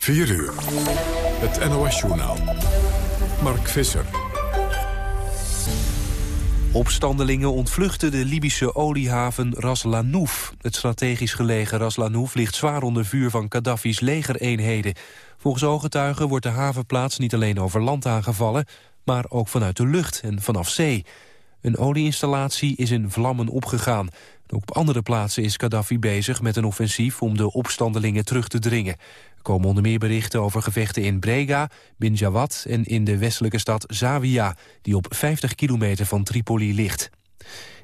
4 uur. Het NOS-journaal. Mark Visser. Opstandelingen ontvluchten de Libische oliehaven Ras Lanouf. Het strategisch gelegen Ras Lanouf ligt zwaar onder vuur van Gaddafi's legereenheden. Volgens ooggetuigen wordt de havenplaats niet alleen over land aangevallen... maar ook vanuit de lucht en vanaf zee. Een olieinstallatie is in vlammen opgegaan. Ook op andere plaatsen is Gaddafi bezig met een offensief... om de opstandelingen terug te dringen. Er komen onder meer berichten over gevechten in Brega, Bin Jawad... en in de westelijke stad Zawiya, die op 50 kilometer van Tripoli ligt.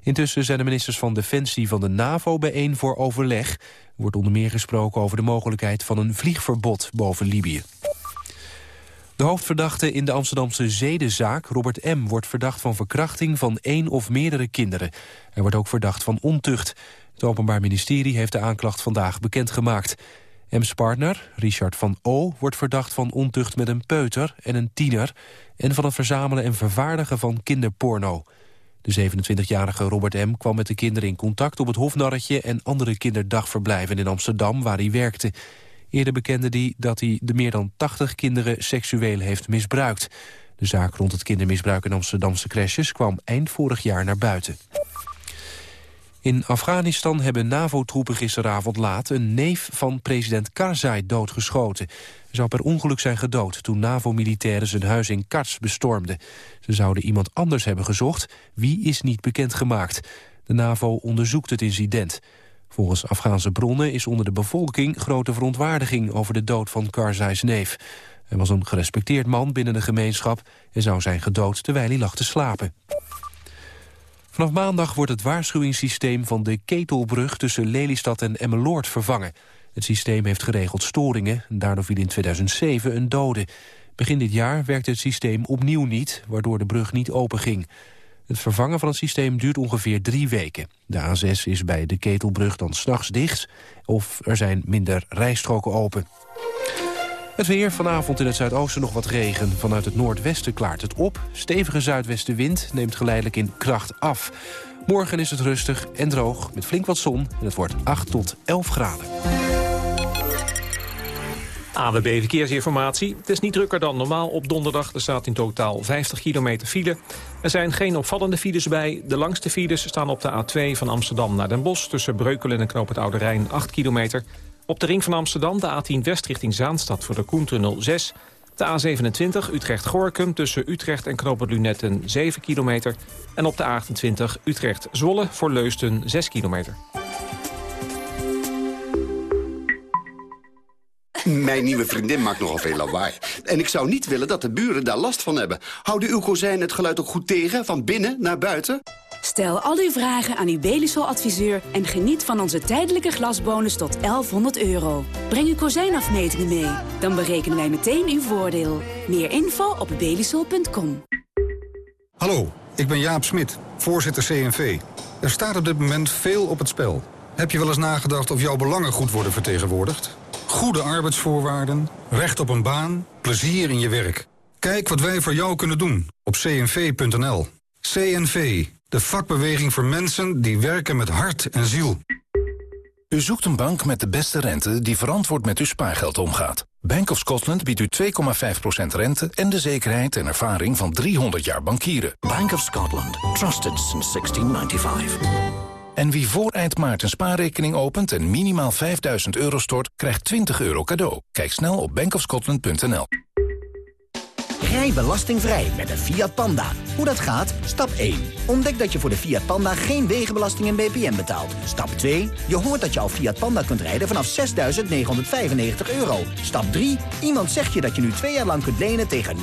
Intussen zijn de ministers van Defensie van de NAVO bijeen voor overleg. Er wordt onder meer gesproken over de mogelijkheid van een vliegverbod boven Libië. De hoofdverdachte in de Amsterdamse zedenzaak, Robert M., wordt verdacht van verkrachting van één of meerdere kinderen. Hij wordt ook verdacht van ontucht. Het Openbaar Ministerie heeft de aanklacht vandaag bekendgemaakt. M's partner, Richard van O, wordt verdacht van ontucht met een peuter en een tiener... en van het verzamelen en vervaardigen van kinderporno. De 27-jarige Robert M. kwam met de kinderen in contact op het Hofnarretje... en andere kinderdagverblijven in Amsterdam waar hij werkte. Eerder bekende hij dat hij de meer dan 80 kinderen seksueel heeft misbruikt. De zaak rond het kindermisbruik in Amsterdamse crèches kwam eind vorig jaar naar buiten. In Afghanistan hebben NAVO-troepen gisteravond laat een neef van president Karzai doodgeschoten. Hij zou per ongeluk zijn gedood toen NAVO-militairen zijn huis in Kars bestormden. Ze zouden iemand anders hebben gezocht, wie is niet bekendgemaakt. De NAVO onderzoekt het incident. Volgens Afghaanse bronnen is onder de bevolking grote verontwaardiging over de dood van Karzais neef. Hij was een gerespecteerd man binnen de gemeenschap en zou zijn gedood terwijl hij lag te slapen. Vanaf maandag wordt het waarschuwingssysteem van de Ketelbrug tussen Lelystad en Emmeloord vervangen. Het systeem heeft geregeld storingen en daardoor viel in 2007 een dode. Begin dit jaar werkte het systeem opnieuw niet, waardoor de brug niet open ging. Het vervangen van het systeem duurt ongeveer drie weken. De A6 is bij de Ketelbrug dan s'nachts dicht... of er zijn minder rijstroken open. Het weer, vanavond in het zuidoosten nog wat regen. Vanuit het noordwesten klaart het op. Stevige zuidwestenwind neemt geleidelijk in kracht af. Morgen is het rustig en droog, met flink wat zon... en het wordt 8 tot 11 graden. AWB Verkeersinformatie. Het is niet drukker dan normaal op donderdag. Er staat in totaal 50 kilometer file. Er zijn geen opvallende files bij. De langste files staan op de A2 van Amsterdam naar Den Bosch... tussen Breukelen en Knoop het Oude Rijn 8 kilometer. Op de ring van Amsterdam de A10 West richting Zaanstad voor de Koentunnel 6. De A27 Utrecht-Gorkum tussen Utrecht en Knoop het Lunetten 7 kilometer. En op de A28 Utrecht-Zwolle voor Leusden 6 kilometer. Mijn nieuwe vriendin maakt nogal veel lawaai. En ik zou niet willen dat de buren daar last van hebben. Houden uw kozijnen het geluid ook goed tegen, van binnen naar buiten? Stel al uw vragen aan uw Belisol-adviseur... en geniet van onze tijdelijke glasbonus tot 1100 euro. Breng uw kozijnafmetingen mee. Dan berekenen wij meteen uw voordeel. Meer info op belisol.com. Hallo, ik ben Jaap Smit, voorzitter CNV. Er staat op dit moment veel op het spel. Heb je wel eens nagedacht of jouw belangen goed worden vertegenwoordigd? Goede arbeidsvoorwaarden, recht op een baan, plezier in je werk. Kijk wat wij voor jou kunnen doen op cnv.nl. CNV, de vakbeweging voor mensen die werken met hart en ziel. U zoekt een bank met de beste rente die verantwoord met uw spaargeld omgaat. Bank of Scotland biedt u 2,5% rente en de zekerheid en ervaring van 300 jaar bankieren. Bank of Scotland. Trusted since 1695. En wie voor eind maart een spaarrekening opent en minimaal 5000 euro stort, krijgt 20 euro cadeau. Kijk snel op bankofscotland.nl. Rij belastingvrij met een Fiat Panda. Hoe dat gaat? Stap 1. Ontdek dat je voor de Fiat Panda geen wegenbelasting en BPM betaalt. Stap 2. Je hoort dat je al Fiat Panda kunt rijden vanaf 6.995 euro. Stap 3. Iemand zegt je dat je nu twee jaar lang kunt lenen tegen 0%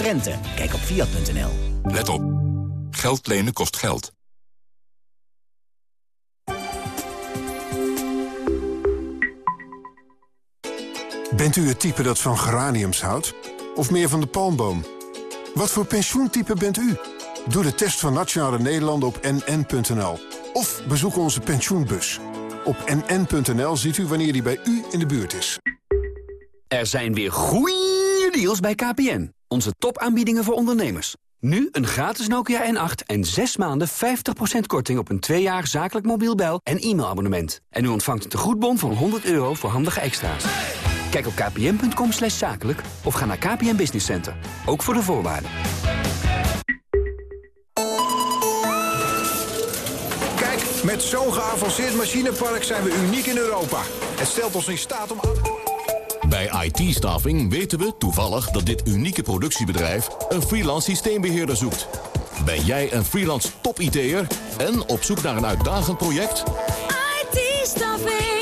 rente. Kijk op Fiat.nl. Let op. Geld lenen kost geld. Bent u het type dat van geraniums houdt? Of meer van de palmboom? Wat voor pensioentype bent u? Doe de test van Nationale Nederlanden op nn.nl. Of bezoek onze pensioenbus. Op nn.nl ziet u wanneer die bij u in de buurt is. Er zijn weer goeie deals bij KPN. Onze topaanbiedingen voor ondernemers. Nu een gratis Nokia N8 en 6 maanden 50% korting op een 2 jaar zakelijk mobiel bel- en e-mailabonnement. En u ontvangt een tegoedbon van 100 euro voor handige extra's. Kijk op kpn.com slash zakelijk of ga naar KPN Business Center. Ook voor de voorwaarden. Kijk, met zo'n geavanceerd machinepark zijn we uniek in Europa. Het stelt ons in staat om... Bij IT-staffing weten we toevallig dat dit unieke productiebedrijf een freelance systeembeheerder zoekt. Ben jij een freelance top-IT'er en op zoek naar een uitdagend project? IT-staffing.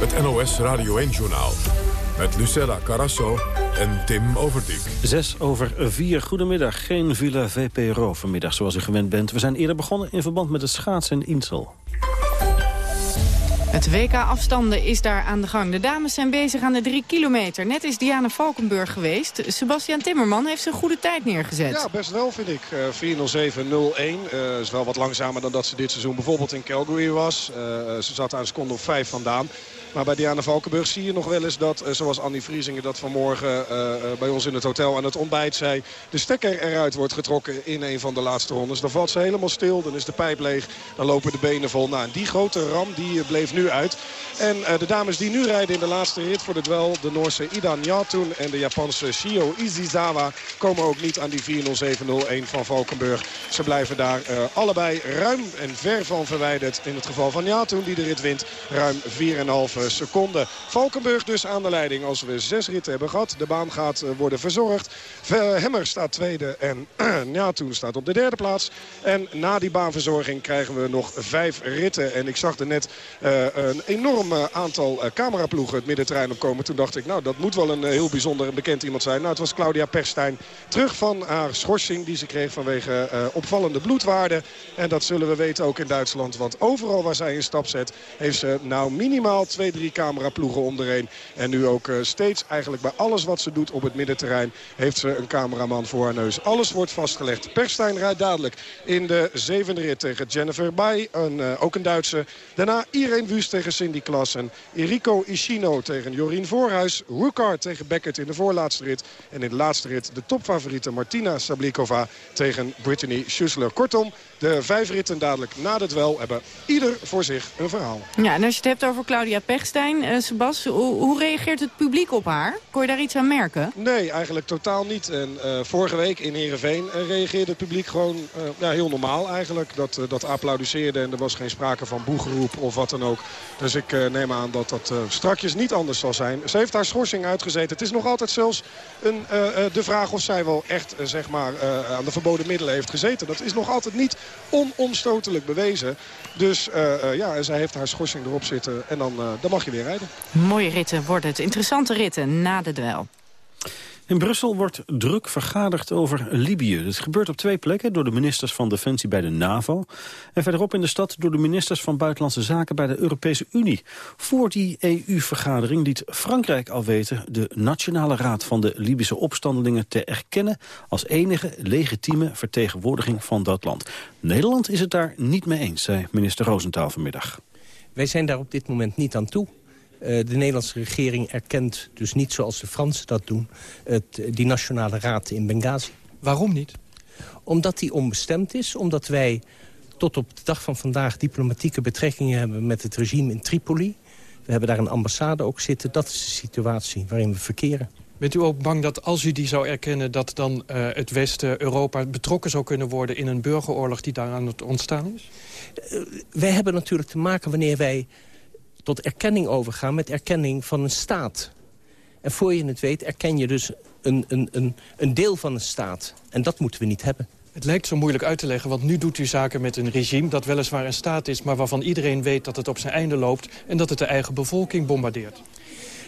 Het NOS Radio 1-journaal met Lucella Carasso en Tim Overdijk. Zes over vier. Goedemiddag. Geen Villa VPRO vanmiddag zoals u gewend bent. We zijn eerder begonnen in verband met het schaatsen in Insel. Het WK-afstanden is daar aan de gang. De dames zijn bezig aan de drie kilometer. Net is Diana Valkenburg geweest. Sebastian Timmerman heeft zijn goede tijd neergezet. Ja, best wel vind ik. Uh, 4.07.01 uh, is wel wat langzamer dan dat ze dit seizoen bijvoorbeeld in Calgary was. Uh, ze zat aan een seconde of vijf vandaan. Maar bij Diana Valkenburg zie je nog wel eens dat, eh, zoals Annie Vriezingen dat vanmorgen uh, bij ons in het hotel aan het ontbijt zei, de stekker eruit wordt getrokken in een van de laatste rondes. Dan valt ze helemaal stil, dan is de pijp leeg, dan lopen de benen vol. Nou, en die grote ram die bleef nu uit. En uh, de dames die nu rijden in de laatste rit voor de duel, de Noorse Ida Njatun en de Japanse Shio Izizawa, komen ook niet aan die 4.07.01 van Valkenburg. Ze blijven daar uh, allebei ruim en ver van verwijderd. In het geval van Njatun die de rit wint, ruim 4,5 seconden. Valkenburg dus aan de leiding als we zes ritten hebben gehad. De baan gaat worden verzorgd. Hemmer staat tweede en Njatun staat op de derde plaats. En na die baanverzorging krijgen we nog vijf ritten. En ik zag er net een enorm aantal uh, cameraploegen het middenterrein opkomen. Toen dacht ik, nou dat moet wel een uh, heel bijzonder en bekend iemand zijn. Nou, het was Claudia Perstijn terug van haar schorsing die ze kreeg vanwege opvallende bloedwaarden. En dat zullen we weten ook in Duitsland. Want overal waar zij een stap zet, heeft ze nou minimaal twee, drie cameraploegen om. En nu ook steeds eigenlijk bij alles wat ze doet op het middenterrein heeft ze een cameraman voor haar neus. Alles wordt vastgelegd. Perstijn rijdt dadelijk in de zevende rit tegen Jennifer Bay. Een, ook een Duitse. Daarna Irene Wust tegen Cindy Klassen. Enrico Ishino tegen Jorien Voorhuis. Rukar tegen Beckett in de voorlaatste rit. En in de laatste rit de topfavoriete Martina Sablikova tegen Brittany Schussler. Kortom, de vijf ritten dadelijk na het wel hebben ieder voor zich een verhaal. Ja, en als je het hebt over Claudia Pechstein, uh, Sebas, hoe, hoe, reageert het publiek op haar? Kon je daar iets aan merken? Nee, eigenlijk totaal niet. En uh, vorige week in Heerenveen uh, reageerde het publiek gewoon ja, heel normaal eigenlijk. Dat, dat applaudisseerde en er was geen sprake van boegeroep of wat dan ook. Dus ik neem aan dat dat strakjes niet anders zal zijn. Ze heeft haar schorsing uitgezeten. Het is nog altijd zelfs een, de vraag of zij wel echt zeg maar, aan de verboden middelen heeft gezeten. Dat is nog altijd niet onomstotelijk bewezen. Dus ja, zij heeft haar schorsing erop zitten en dan, dan mag je weer rijden. Mooie ritten wordt het. Interessante ritten na de duel. In Brussel wordt druk vergaderd over Libië. Het gebeurt op twee plekken door de ministers van Defensie bij de NAVO... en verderop in de stad door de ministers van Buitenlandse Zaken bij de Europese Unie. Voor die EU-vergadering liet Frankrijk al weten... de Nationale Raad van de Libische opstandelingen te erkennen... als enige legitieme vertegenwoordiging van dat land. Nederland is het daar niet mee eens, zei minister Roosentaal vanmiddag. Wij zijn daar op dit moment niet aan toe. Uh, de Nederlandse regering erkent dus niet zoals de Fransen dat doen... Het, die nationale raad in Benghazi. Waarom niet? Omdat die onbestemd is, omdat wij tot op de dag van vandaag... diplomatieke betrekkingen hebben met het regime in Tripoli. We hebben daar een ambassade ook zitten. Dat is de situatie waarin we verkeren. Bent u ook bang dat als u die zou erkennen... dat dan uh, het Westen, Europa betrokken zou kunnen worden... in een burgeroorlog die daar aan het ontstaan is? Uh, wij hebben natuurlijk te maken wanneer wij tot erkenning overgaan met erkenning van een staat. En voor je het weet erken je dus een, een, een, een deel van een staat. En dat moeten we niet hebben. Het lijkt zo moeilijk uit te leggen, want nu doet u zaken met een regime... dat weliswaar een staat is, maar waarvan iedereen weet dat het op zijn einde loopt... en dat het de eigen bevolking bombardeert.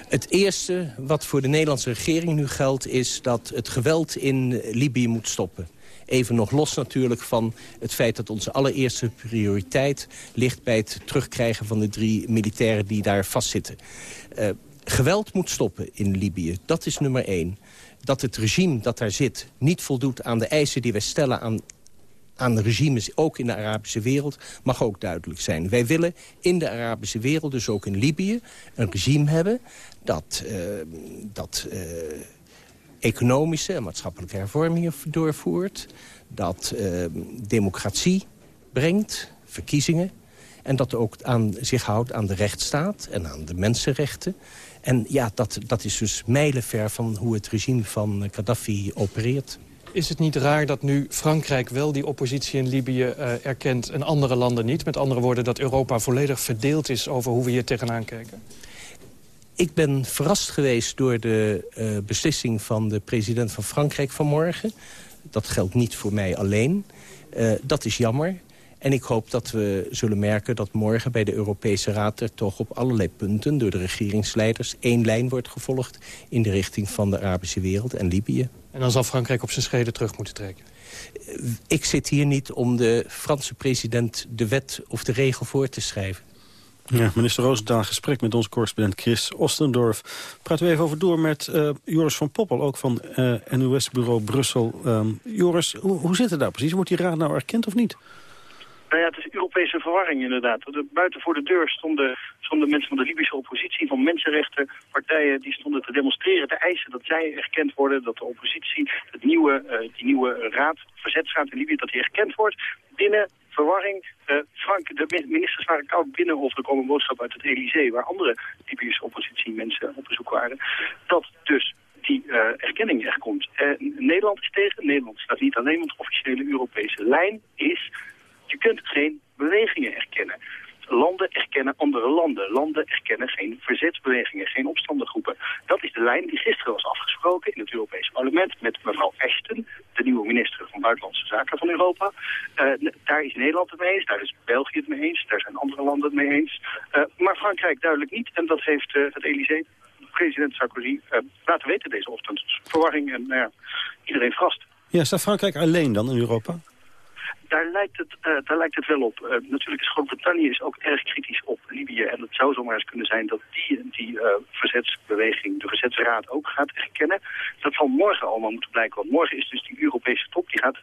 Het eerste wat voor de Nederlandse regering nu geldt... is dat het geweld in Libië moet stoppen. Even nog los natuurlijk van het feit dat onze allereerste prioriteit... ligt bij het terugkrijgen van de drie militairen die daar vastzitten. Uh, geweld moet stoppen in Libië, dat is nummer één. Dat het regime dat daar zit niet voldoet aan de eisen die wij stellen aan aan de regimes, ook in de Arabische wereld, mag ook duidelijk zijn. Wij willen in de Arabische wereld, dus ook in Libië, een regime hebben... dat, uh, dat uh, economische en maatschappelijke hervormingen doorvoert... dat uh, democratie brengt, verkiezingen... en dat ook aan, zich houdt aan de rechtsstaat en aan de mensenrechten... En ja, dat, dat is dus mijlenver van hoe het regime van Gaddafi opereert. Is het niet raar dat nu Frankrijk wel die oppositie in Libië uh, erkent... en andere landen niet? Met andere woorden, dat Europa volledig verdeeld is over hoe we hier tegenaan kijken? Ik ben verrast geweest door de uh, beslissing van de president van Frankrijk vanmorgen. Dat geldt niet voor mij alleen. Uh, dat is jammer. En ik hoop dat we zullen merken dat morgen bij de Europese Raad... er toch op allerlei punten door de regeringsleiders één lijn wordt gevolgd... in de richting van de Arabische wereld en Libië. En dan zal Frankrijk op zijn schreden terug moeten trekken? Ik zit hier niet om de Franse president de wet of de regel voor te schrijven. Ja, minister Roosendaal, gesprek met onze correspondent Chris Ostendorf. Praten we even over door met uh, Joris van Poppel, ook van uh, eh, NOS-bureau Brussel. Um, Joris, hoe, zit het daar precies? Wordt die raad nou erkend of niet? Nou ja, het is Europese verwarring inderdaad. De, buiten voor de deur stonden, stonden mensen van de Libische oppositie, van mensenrechtenpartijen, die stonden te demonstreren, te eisen dat zij erkend worden, dat de oppositie, het nieuwe, uh, die nieuwe raad, verzetsraad in Libië, dat die erkend wordt. Binnen verwarring. Uh, Frank, de ministers waren koud binnen of er kwam een boodschap uit het Elysée, waar andere Libische oppositiemensen op bezoek waren. Dat dus die uh, erkenning er komt. Nederland is tegen. Nederland staat niet alleen, want de officiële Europese lijn is je kunt geen bewegingen erkennen. Landen erkennen andere landen. Landen erkennen geen verzetsbewegingen, geen opstandengroepen. Dat is de lijn die gisteren was afgesproken in het Europese parlement met mevrouw Ashton, de nieuwe minister van Buitenlandse Zaken van Europa. Uh, daar is Nederland het mee eens, daar is België het mee eens, daar zijn andere landen het mee eens. Uh, maar Frankrijk duidelijk niet en dat heeft uh, het Elysée, president Sarkozy, laten weten deze ochtend. Verwarring en nou iedereen vast. Ja, staat Frankrijk alleen dan in Europa? Daar lijkt het, uh, daar lijkt het wel op. Uh, natuurlijk is Groot-Brittannië is ook erg kritisch op Libië. En het zou zomaar eens kunnen zijn dat die, die uh, verzetsbeweging, de verzetsraad, ook gaat erkennen. Dat zal morgen allemaal moeten blijken. Want morgen is dus die Europese top, die gaat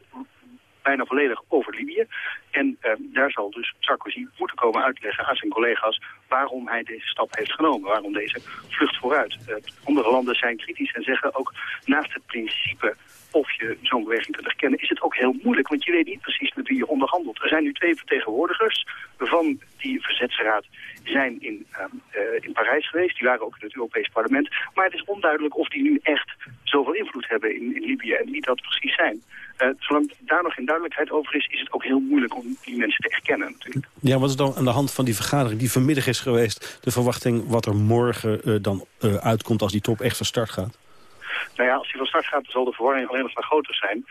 bijna volledig over Libië. En daar zal dus Sarkozy moeten komen uitleggen aan zijn collega's waarom hij deze stap heeft genomen. Waarom deze vlucht vooruit. andere landen zijn kritisch en zeggen ook naast het principe of je zo'n beweging kunt herkennen, is het ook heel moeilijk. Want je weet niet precies met wie je onderhandelt. Er zijn nu twee vertegenwoordigers van die verzetsraad zijn in, uh, in Parijs geweest. Die waren ook in het Europees parlement. Maar het is onduidelijk of die nu echt zoveel invloed hebben in, Libië en wie dat precies zijn. Uh, zolang daar nog geen duidelijkheid over is, is het ook heel moeilijk om die mensen te erkennen natuurlijk. Ja, wat is dan aan de hand van die vergadering die vanmiddag is geweest... de verwachting wat er morgen uh, dan uitkomt als die top echt van start gaat? Nou ja, als die van start gaat, zal de verwarring alleen nog maar groter zijn.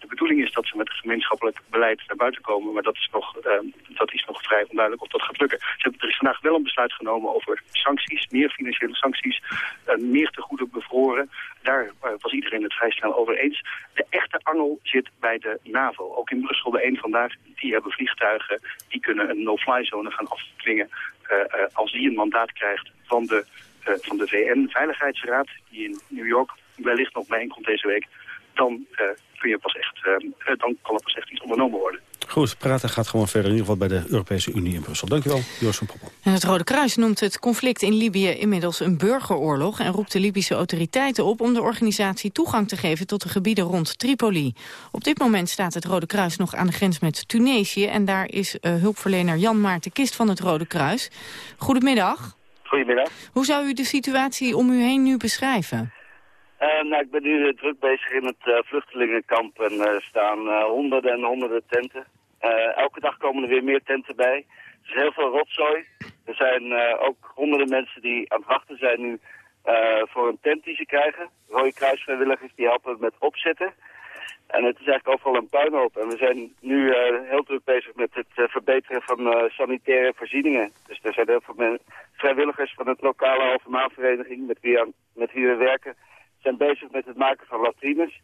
de bedoeling is dat ze met gemeenschappelijk beleid naar buiten komen, maar dat is nog, uh, dat is nog vrij onduidelijk of dat gaat lukken. Er is vandaag wel een besluit genomen over sancties, meer financiële sancties, uh, meer te goede bevroren. Daar uh, was iedereen het vrij snel over eens. De echte angel zit bij de NAVO. Ook in Brussel de een vandaag, die hebben vliegtuigen, die kunnen een no-fly zone gaan afdwingen als die een mandaat krijgt van de van de VN-veiligheidsraad, die in New York wellicht nog bijeenkomt deze week, dan, uh, kun je pas echt, uh, dan kan er pas echt iets ondernomen worden. Goed, praten gaat gewoon verder, in ieder geval bij de Europese Unie in Brussel. Dankjewel, Joost van Poppel. En het Rode Kruis noemt het conflict in Libië inmiddels een burgeroorlog... en roept de Libische autoriteiten op om de organisatie toegang te geven... tot de gebieden rond Tripoli. Op dit moment staat het Rode Kruis nog aan de grens met Tunesië... en daar is uh, hulpverlener Jan Maarten Kist van het Rode Kruis. Goedemiddag. Goedemiddag. Hoe zou u de situatie om u heen nu beschrijven? Uh, nou, ik ben nu uh, druk bezig in het uh, vluchtelingenkamp en er staan honderden en honderden tenten. elke dag komen er weer meer tenten bij. Er is heel veel rotzooi. Er zijn ook honderden mensen die aan het wachten zijn nu voor een tent die ze krijgen. Rode Kruisvrijwilligers die helpen met opzetten. En het is eigenlijk overal een puinhoop. En we zijn nu uh, heel druk bezig met het uh, verbeteren van uh, sanitaire voorzieningen. Dus er zijn heel veel vrijwilligers van het lokale halve met wie, aan, met wie we werken, zijn bezig met het maken van latrines.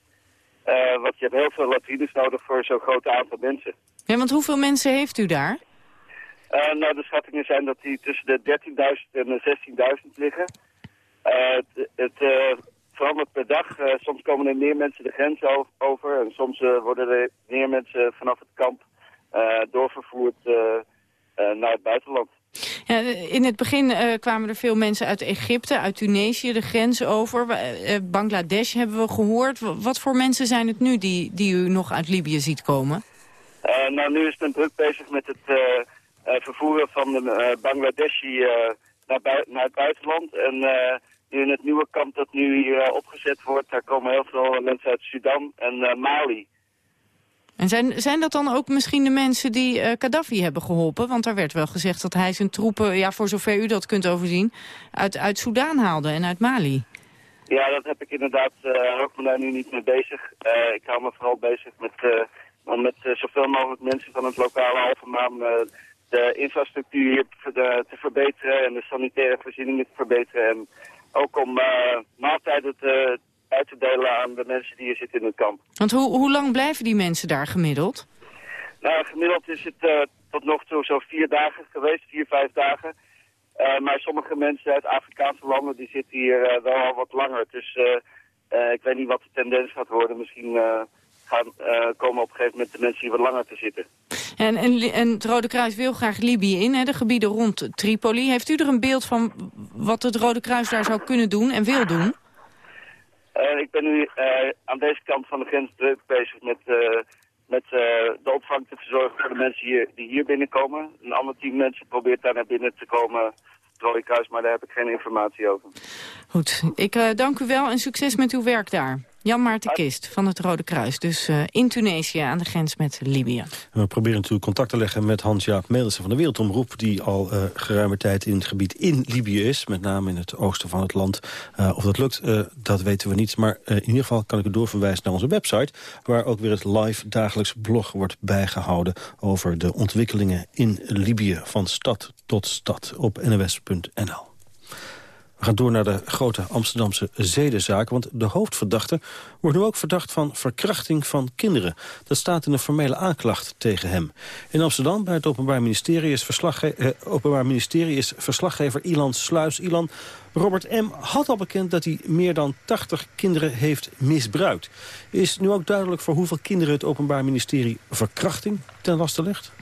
want je hebt heel veel latrines nodig voor zo'n groot aantal mensen. Ja, want hoeveel mensen heeft u daar? nou, de schattingen zijn dat die tussen de 13.000 en de 16.000 liggen. het, het verandert per dag. soms komen er meer mensen de grens over en soms worden er meer mensen vanaf het kamp doorvervoerd naar het buitenland. Ja, in het begin kwamen er veel mensen uit Egypte, uit Tunesië, de grens over. Bangladesh hebben we gehoord. Wat voor mensen zijn het nu die, die u nog uit Libië ziet komen? Nou, nu is men druk bezig met het vervoeren van de Bangladeshi naar, naar, het buitenland. En nu in het nieuwe kamp dat nu hier opgezet wordt, daar komen heel veel mensen uit Sudan en Mali. En zijn, zijn dat dan ook misschien de mensen die uh, Gaddafi hebben geholpen? Want daar werd wel gezegd dat hij zijn troepen, ja, voor zover u dat kunt overzien, uit, uit Soudaan haalde en uit Mali. Ja, dat heb ik inderdaad, uh, ook me daar nu niet mee bezig. Uh, ik hou me vooral bezig met, uh, met zoveel mogelijk mensen van het lokale Alphenaan de infrastructuur hier te, te verbeteren en de sanitaire voorzieningen te verbeteren. En ook om maaltijden te, uit te delen aan de mensen die hier zitten in het kamp. Want hoe, hoe lang blijven die mensen daar gemiddeld? Nou, gemiddeld is het uh, tot nog toe zo vier dagen geweest, vier, vijf dagen. Uh, maar sommige mensen uit Afrikaanse landen die zitten hier uh, wel al wat langer. Dus ik weet niet wat de tendens gaat worden. Misschien gaan komen op een gegeven moment de mensen hier wat langer te zitten. En, en, en het Rode Kruis wil graag Libië in, hè, de gebieden rond Tripoli. Heeft u er een beeld van wat het Rode Kruis daar zou kunnen doen en wil doen? Uh, ik ben nu uh, aan deze kant van de grens druk bezig met, met de opvang te verzorgen voor de mensen hier, die hier binnenkomen. Een ander team mensen probeert daar naar binnen te komen, het Rode Kruis, maar daar heb ik geen informatie over. Goed, ik dank u wel en succes met uw werk daar. Jan Maarten Kist van het Rode Kruis. Dus uh, in Tunesië aan de grens met Libië. we proberen natuurlijk contact te leggen met Hans-Jaap Meelsen van de Wereldomroep... die al uh, geruime tijd in het gebied in Libië is. Met name in het oosten van het land. Uh, of dat lukt, dat weten we niet. Maar in ieder geval kan ik u doorverwijzen naar onze website... waar ook weer het live dagelijks blog wordt bijgehouden... over de ontwikkelingen in Libië van stad tot stad op nws.nl. We gaan door naar de grote Amsterdamse zedenzaak. Want de hoofdverdachte wordt nu ook verdacht van verkrachting van kinderen. Dat staat in een formele aanklacht tegen hem. In Amsterdam bij het Openbaar Ministerie is, eh, Openbaar Ministerie is verslaggever Ilan Sluis. Ilan, Robert M. had al bekend dat hij meer dan 80 kinderen heeft misbruikt. Is nu ook duidelijk voor hoeveel kinderen het Openbaar Ministerie verkrachting ten laste legt?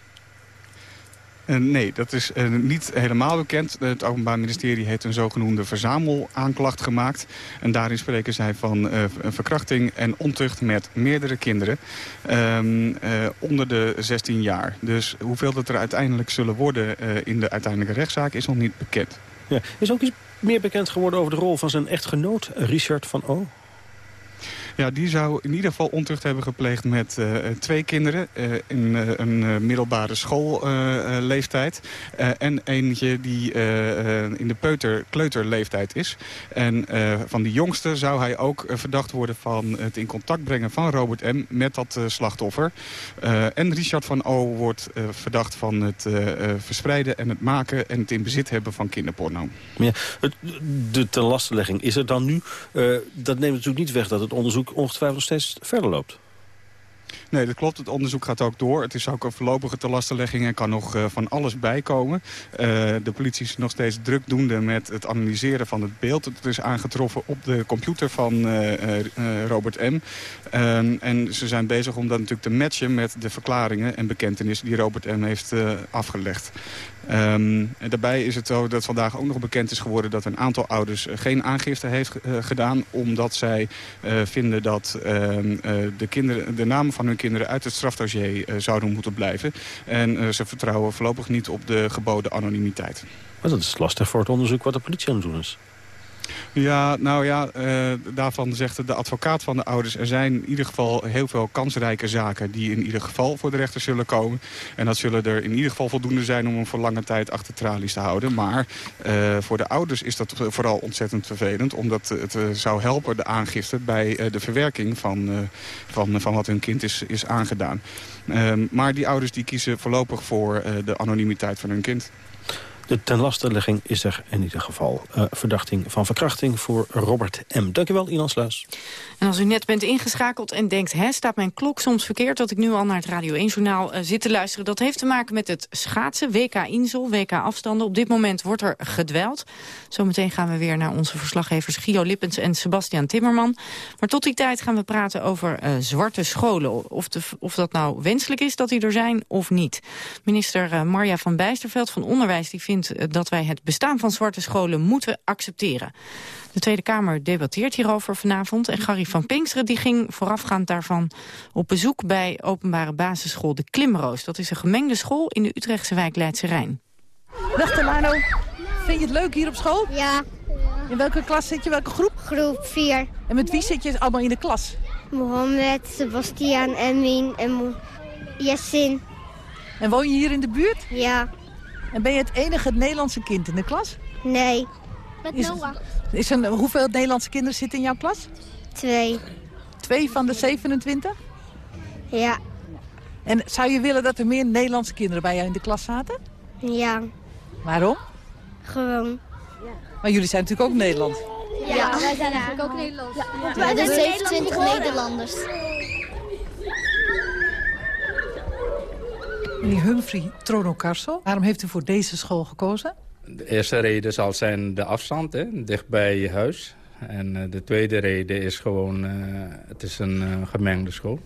Uh, nee, dat is uh, niet helemaal bekend. Het Openbaar Ministerie heeft een zogenoemde verzamelaanklacht gemaakt. En daarin spreken zij van verkrachting en ontucht met meerdere kinderen ehm, onder de 16 jaar. Dus hoeveel dat er uiteindelijk zullen worden in de uiteindelijke rechtszaak is nog niet bekend. Ja. Is ook iets meer bekend geworden over de rol van zijn echtgenoot Richard van O? Ja, die zou in ieder geval ontucht hebben gepleegd met uh, twee kinderen. Uh, in uh, een middelbare schoolleeftijd. en eentje die in de peuter, kleuterleeftijd is. En van die jongste zou hij ook verdacht worden van het in contact brengen van Robert M. met dat slachtoffer. en Richard van O. wordt verdacht van het verspreiden en het maken en het in bezit hebben van kinderporno. Ja, de ten lastenlegging is er dan nu. dat neemt natuurlijk niet weg dat het onderzoek ongetwijfeld nog steeds verder loopt. Nee, dat klopt. Het onderzoek gaat ook door. Het is ook een voorlopige telastenlegging en kan nog uh, van alles bijkomen. Uh, de politie is nog steeds drukdoende met het analyseren van het beeld. Het is aangetroffen op de computer van uh, Robert M. Ehm, en ze zijn bezig om dat natuurlijk te matchen met de verklaringen en bekentenissen die Robert M. heeft afgelegd. Um, daarbij is het zo dat vandaag ook nog bekend is geworden... dat een aantal ouders geen aangifte heeft gedaan... omdat zij vinden dat uh, de, kinderen, de namen van hun kinderen uit het strafdossier zouden moeten blijven. En ze vertrouwen voorlopig niet op de geboden anonimiteit. Maar dat is lastig voor het onderzoek wat de politie aan het doen is. Ja, nou ja, uh, daarvan zegt de advocaat van de ouders... er zijn in ieder geval heel veel kansrijke zaken... die in ieder geval voor de rechter zullen komen. En dat zullen er in ieder geval voldoende zijn... om hem voor lange tijd achter tralies te houden. Maar uh, voor de ouders is dat vooral ontzettend vervelend... omdat het uh, zou helpen, de aangifte... bij de verwerking van, van, van wat hun kind is, is aangedaan. maar die ouders die kiezen voorlopig voor de anonimiteit van hun kind. De tenlastelegging is er in ieder geval. Uh, verdachting van verkrachting voor Robert M. Dankjewel, Ilan Sluis. En als u net bent ingeschakeld en denkt... hè, staat mijn klok soms verkeerd dat ik nu al naar het Radio 1-journaal uh, zit te luisteren... dat heeft te maken met het schaatsen, WK Insel, WK afstanden. Op dit moment wordt er gedweld. Zometeen gaan we weer naar onze verslaggevers Gio Lippens en Sebastian Timmerman. Maar tot die tijd gaan we praten over uh, zwarte scholen. Of, de, of dat nou wenselijk is dat die er zijn of niet. Minister uh, Marja van Bijsterveld van Onderwijs die vindt dat wij het bestaan van zwarte scholen moeten accepteren. De Tweede Kamer debatteert hierover vanavond. En Gary van Pinksteren die ging voorafgaand daarvan op bezoek bij openbare basisschool De Klimroos. Dat is een gemengde school in de Utrechtse wijk Leidse Rijn. Dag Telano, vind je het leuk hier op school? Ja. In welke klas zit je? Welke groep? Groep 4. En met wie zit je allemaal in de klas? Mohammed, Sebastian, Emin en Yassin. En woon je hier in de buurt? Ja. En ben je het enige Nederlandse kind in de klas? Nee. Met Noah. Is een, hoeveel Nederlandse kinderen zitten in jouw klas? Twee. Twee van de 27? Ja. En zou je willen dat er meer Nederlandse kinderen bij jou in de klas zaten? Ja. Waarom? Gewoon. Maar jullie zijn natuurlijk ook Nederland. Ja, ja wij zijn eigenlijk ook Nederlands. Ja, want wij zijn 27 Nederlanders. Meneer Humphrey Trono-Carso, waarom heeft u voor deze school gekozen? De eerste reden zal zijn de afstand, hè, dicht bij je huis. En uh, de tweede reden is gewoon, uh, het is een uh, gemengde school.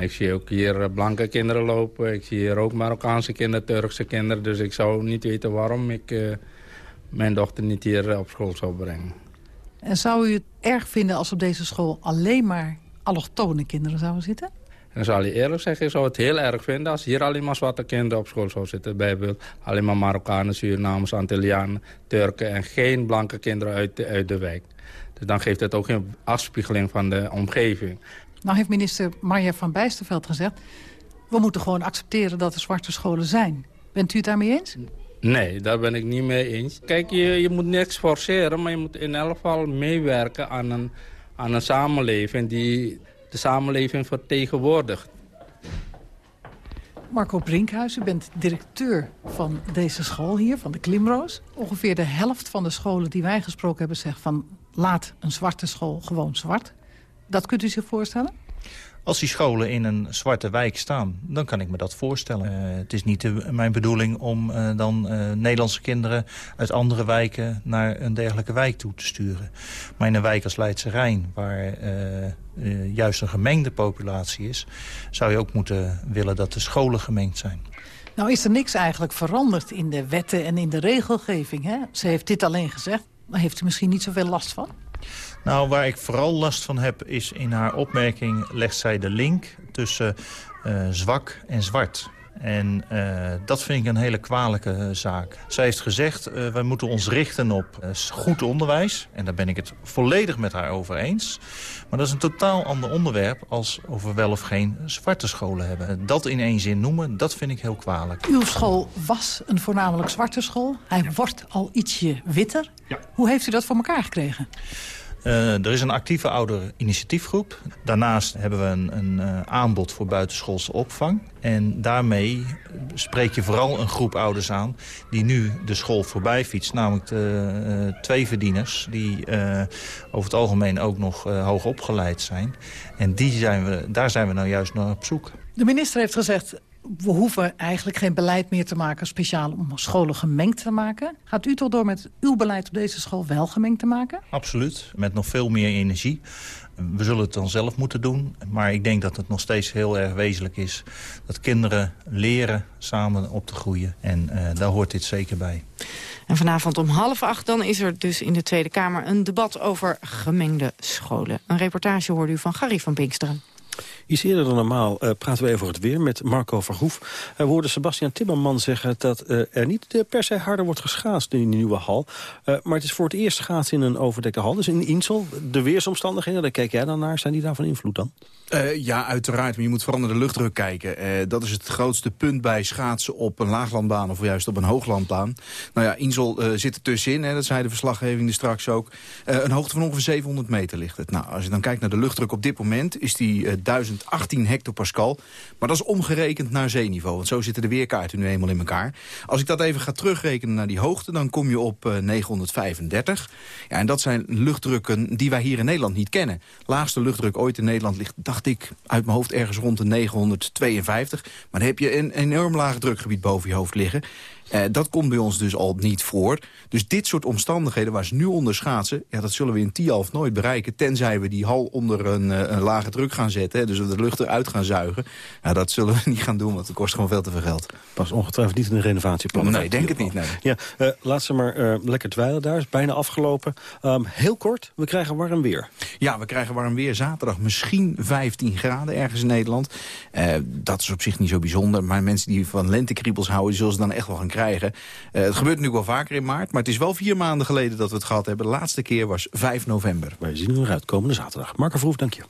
ik zie ook hier blanke kinderen lopen. Ik zie hier ook Marokkaanse kinderen, Turkse kinderen. Dus ik zou niet weten waarom ik mijn dochter niet hier op school zou brengen. En zou u het erg vinden als op deze school alleen maar allochtone kinderen zouden zitten? En zal je eerlijk zeggen, ik zou het heel erg vinden... als hier alleen maar zwarte kinderen op school zouden zitten. Bijvoorbeeld alleen maar Marokkanen, Surinamers, Antillianen, Turken... en geen blanke kinderen uit de, uit de wijk. Dus dan geeft het ook geen afspiegeling van de omgeving. Nou heeft minister Marja van Bijsterveld gezegd... we moeten gewoon accepteren dat er zwarte scholen zijn. Bent u het daarmee eens? Nee, daar ben ik niet mee eens. Kijk, je, je moet niks forceren, maar je moet in elk geval meewerken aan een, aan een samenleving die de samenleving vertegenwoordigt. Marco Brinkhuis, u bent directeur van deze school hier, van de Klimroos. Ongeveer de helft van de scholen die wij gesproken hebben zegt van... laat een zwarte school gewoon zwart. Dat kunt u zich voorstellen? Als die scholen in een zwarte wijk staan, dan kan ik me dat voorstellen. Uh, het is niet mijn bedoeling om uh, dan uh, Nederlandse kinderen uit andere wijken naar een dergelijke wijk toe te sturen. Maar in een wijk als Leidse Rijn, waar juist een gemengde populatie is... zou je ook moeten willen dat de scholen gemengd zijn. Nou is er niks eigenlijk veranderd in de wetten en in de regelgeving. Hè? Ze heeft dit alleen gezegd. Daar heeft u misschien niet zoveel last van? Nou, waar ik vooral last van heb is in haar opmerking legt zij de link tussen uh, zwak en zwart. En uh, dat vind ik een hele kwalijke zaak. Zij heeft gezegd, uh, wij moeten ons richten op goed onderwijs. En daar ben ik het volledig met haar over eens. Maar dat is een totaal ander onderwerp als of we wel of geen zwarte scholen hebben. Dat in één zin noemen, dat vind ik heel kwalijk. Uw school was een voornamelijk zwarte school. Hij wordt al ietsje witter. Ja. Hoe heeft u dat voor elkaar gekregen? Uh, er is een actieve ouder-initiatiefgroep. Daarnaast hebben we een, een uh, aanbod voor buitenschoolse opvang. En daarmee spreek je vooral een groep ouders aan... die nu de school voorbij fietst. Namelijk de uh, twee verdieners die over het algemeen ook nog hoog opgeleid zijn. En die zijn we, daar zijn we nou juist naar op zoek. De minister heeft gezegd we hoeven eigenlijk geen beleid meer te maken... speciaal om scholen gemengd te maken. Gaat u toch door met uw beleid op deze school wel gemengd te maken? Absoluut, met nog veel meer energie. We zullen het dan zelf moeten doen. Maar ik denk dat het nog steeds heel erg wezenlijk is... dat kinderen leren samen op te groeien. En uh, daar hoort dit zeker bij. En vanavond om half acht dan is er dus in de Tweede Kamer... een debat over gemengde scholen. Een reportage hoorde u van Gary van Pinksteren. Iets eerder dan normaal uh, praten we over het weer met Marco Verhoef. Uh, we hoorden Sebastian Timmerman zeggen dat uh, er niet per se harder wordt geschaatst in die nieuwe hal. maar het is voor het eerst schaatsen in een overdekte hal. Dus in Insel, de weersomstandigheden, daar kijk jij dan naar. Zijn die daar van invloed dan? Ja, uiteraard. Maar je moet vooral de luchtdruk kijken. Dat is het grootste punt bij schaatsen op een laaglandbaan of juist op een hooglandbaan. Nou ja, Insel zit er tussenin. Hè, dat zei de verslaggeving er straks ook. een hoogte van ongeveer 700 meter ligt het. Nou, als je dan kijkt naar de luchtdruk op dit moment... is die 1000 1018 hectopascal. Maar dat is omgerekend naar zeeniveau, want zo zitten de weerkaarten nu eenmaal in elkaar. Als ik dat even ga terugrekenen naar die hoogte, dan kom je op 935. Ja, en dat zijn luchtdrukken die wij hier in Nederland niet kennen. Laagste luchtdruk ooit in Nederland ligt, dacht ik, uit mijn hoofd ergens rond de 952. Maar dan heb je een enorm laag drukgebied boven je hoofd liggen. Uh, dat komt bij ons dus al niet voor. Dus dit soort omstandigheden waar ze nu onder schaatsen... Ja, dat zullen we in Tialf nooit bereiken... tenzij we die hal onder een, uh, een lage druk gaan zetten. Hè, dus we de lucht eruit gaan zuigen. Ja, dat zullen we niet gaan doen, want het kost gewoon veel te veel geld. Pas ongetwijfeld niet in de renovatieplan. Nee, denk het niet. Nee. Ja, uh, laat ze maar lekker dweilen daar. is bijna afgelopen. Um, heel kort, we krijgen warm weer. Ja, we krijgen warm weer. Zaterdag misschien 15 graden ergens in Nederland. dat is op zich niet zo bijzonder. Maar mensen die van lentekriebels houden... zullen ze dan echt wel gaan krijgen Uh, het gebeurt nu wel vaker in maart, maar het is wel vier maanden geleden dat we het gehad hebben. De laatste keer was 5 november. Wij zien er nog uit komende zaterdag. Marco Verhoef, dank je.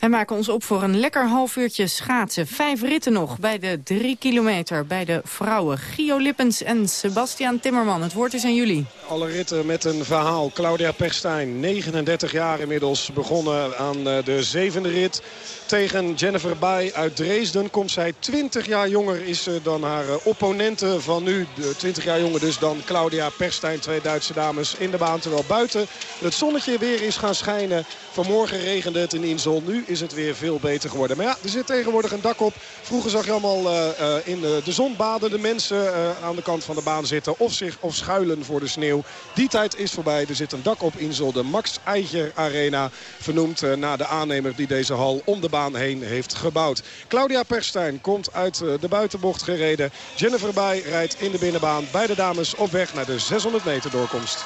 Wij maken ons op voor een lekker half uurtje schaatsen. Vijf ritten nog bij de drie kilometer bij de vrouwen. Gio Lippens en Sebastian Timmerman. Het woord is aan jullie. Alle ritten met een verhaal. Claudia Perstijn, 39 jaar inmiddels, begonnen aan eh, de zevende rit tegen Jennifer Bay uit Dresden. Komt zij 20 jaar jonger is dan haar eh, opponente van nu. 20 jaar jonger dus dan Claudia Perstijn. Twee Duitse dames in de baan. Terwijl buiten het zonnetje weer is gaan schijnen. Vanmorgen regende het in Insel. Nu is het weer veel beter geworden. Maar ja, er zit tegenwoordig een dak op. Vroeger zag je allemaal uh, uh, in de, zon baden de mensen uh, aan de kant van de baan zitten. Of, zich, of schuilen voor de sneeuw. Die tijd is voorbij. Er zit een dak op Insel. De Max Eiger Arena. Vernoemd naar de aannemer die deze hal om de baan heen heeft gebouwd. Claudia Perstijn komt uit de buitenbocht gereden. Jennifer Bij rijdt in de binnenbaan. Beide dames op weg naar de 600 meter doorkomst.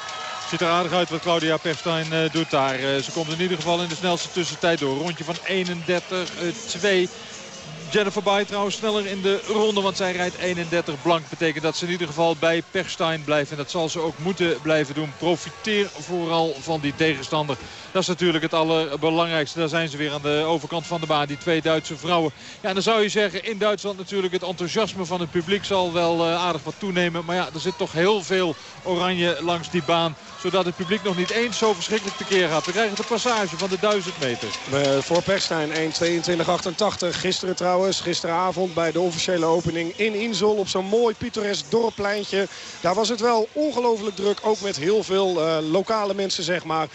Ziet er aardig uit wat Claudia Perstijn uh, doet daar. Uh, ze komt in ieder geval in de snelste tussentijd door. Rondje van 31-2. Jennifer Bay trouwens sneller in de ronde, want zij rijdt 31 blank. Betekent dat ze in ieder geval bij Perstijn blijft. En dat zal ze ook moeten blijven doen. Profiteer vooral van die tegenstander. Dat is natuurlijk het allerbelangrijkste. Daar zijn ze weer aan de overkant van de baan. Die twee Duitse vrouwen. Ja, en dan zou je zeggen, in Duitsland natuurlijk het enthousiasme van het publiek zal wel uh, aardig wat toenemen. Maar ja, er zit toch heel veel oranje langs die baan. Zodat het publiek nog niet eens zo verschrikkelijk tekeer gaat. We krijgen de passage van de 1000 meter. Uh, voor Perstijn 1.22.88. Gisteren trouwens, gisteravond bij de officiële opening in Insel. Op zo'n mooi pittoresk dorppleintje. Daar was het wel ongelooflijk druk. Ook met heel veel uh, lokale mensen, zeg maar.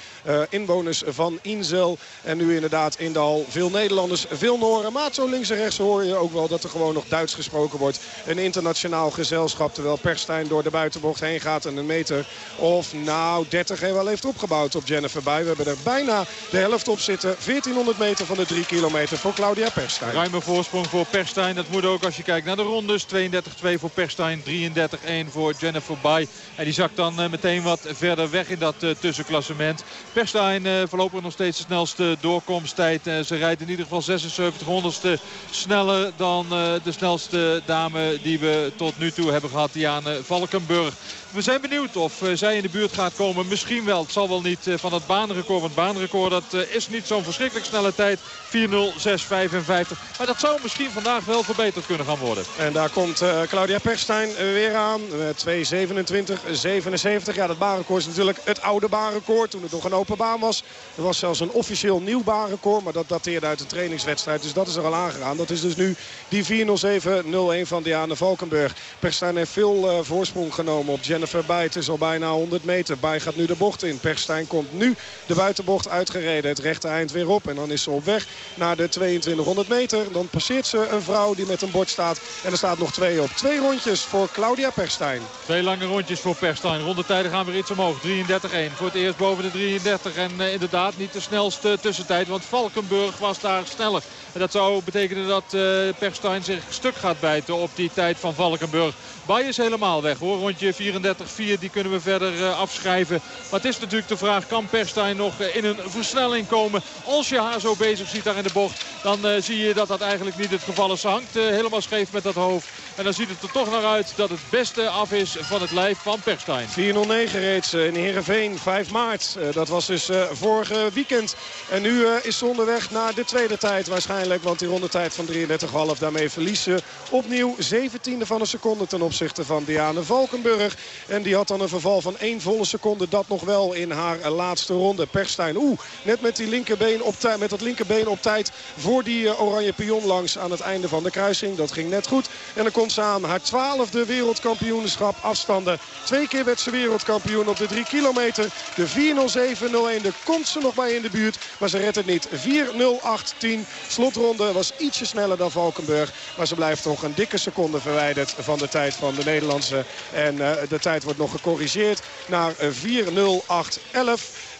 inwoners van Insel. En nu inderdaad in de hal veel Nederlanders, veel Noren. Maar zo links en rechts hoor je ook wel dat er gewoon nog Duits gesproken wordt. Een internationaal gezelschap terwijl Perstijn door de buitenbocht heen gaat. En een meter of nou 30 wel heeft opgebouwd op Jennifer bij. We hebben er bijna de helft op zitten. 1400 meter van de 3 kilometer voor Claudia Perstijn. Ruime voorsprong voor Perstijn. Dat moet ook als je kijkt naar de rondes. 32-2 voor Perstijn, 33-1 voor Jennifer Bay. En die zakt dan meteen wat verder weg in dat tussenklassement. Perstijn uh, voorlopig nog steeds de snelste doorkomsttijd. Ze rijdt in ieder geval 76 honderdste sneller dan de snelste dame die we tot nu toe hebben gehad. Diane Valkenburg. We zijn benieuwd of zij in de buurt gaat komen. Misschien wel. Het zal wel niet van het baanrecord. Want het baanrecord dat, is niet zo'n verschrikkelijk snelle tijd. 4.06.55. Maar dat zou misschien vandaag wel verbeterd kunnen gaan worden. En daar komt Claudia Perstijn weer aan. 2.27.77. Ja, dat baanrecord is natuurlijk het oude baanrecord. Toen het nog een open baan was. Er was zelfs een officieel nieuw baanrecord. Maar dat dateerde uit een trainingswedstrijd. Dus dat is er al aangegaan. Dat is dus nu die 4.07.01 van Diane Valkenburg. Perstijn heeft veel voorsprong genomen op Jennifer Bij. Het is al bijna 100 meter. Bij gaat nu de bocht in. Perstijn komt nu de buitenbocht uitgereden. Het rechte eind weer op. En dan is ze op weg naar de 2200 meter. Dan passeert ze een vrouw die met een bord staat. En er staat nog twee op. Twee rondjes voor Claudia Perstijn. Twee lange rondjes voor Perstijn. Rondetijden gaan weer iets omhoog. 33-1 voor het eerst boven de 33. En uh, inderdaad niet de snelste tussentijd. Want Valkenburg was daar sneller. En dat zou betekenen dat uh, Perstijn zich stuk gaat bijten op die tijd van Valkenburg. Bay is helemaal weg hoor. Rondje 34-4 die kunnen we verder uh, afschrijven. Maar het is natuurlijk de vraag, kan Perstijn nog uh, in een versnelling komen? Als je haar zo bezig ziet daar in de bocht, dan uh, zie je dat dat eigenlijk niet het geval is. Ze hangt helemaal scheef met dat hoofd. En dan ziet het er toch naar uit dat het beste af is van het lijf van Perstijn. 4.09 reeds in Heerenveen, 5 maart. dat was dus vorige weekend. En nu is ze onderweg naar de tweede tijd waarschijnlijk. Want die rondetijd van 33,5 daarmee verliezen. Opnieuw 17e van een seconde ten opzichte van Diane Valkenburg. En die had dan een verval van één volle seconde. Dat nog wel in haar laatste ronde. Perstijn, oeh, net met, die linkerbeen op met dat linkerbeen op tijd voor die uh, oranje pion langs aan het einde van de kruising. Dat ging net goed. En dan komt ze aan haar twaalfde wereldkampioenschap afstanden. Twee keer werd ze wereldkampioen op de 3 kilometer. De 4.07.01, daar komt ze nog bij in de buurt. Maar ze redt het niet. 4.08.10. Slotronde was ietsje sneller dan Valkenburg. Maar ze blijft toch een dikke seconde verwijderd van de tijd van de Nederlandse. En uh, de tijd wordt nog gecorrigeerd naar 4.08.11.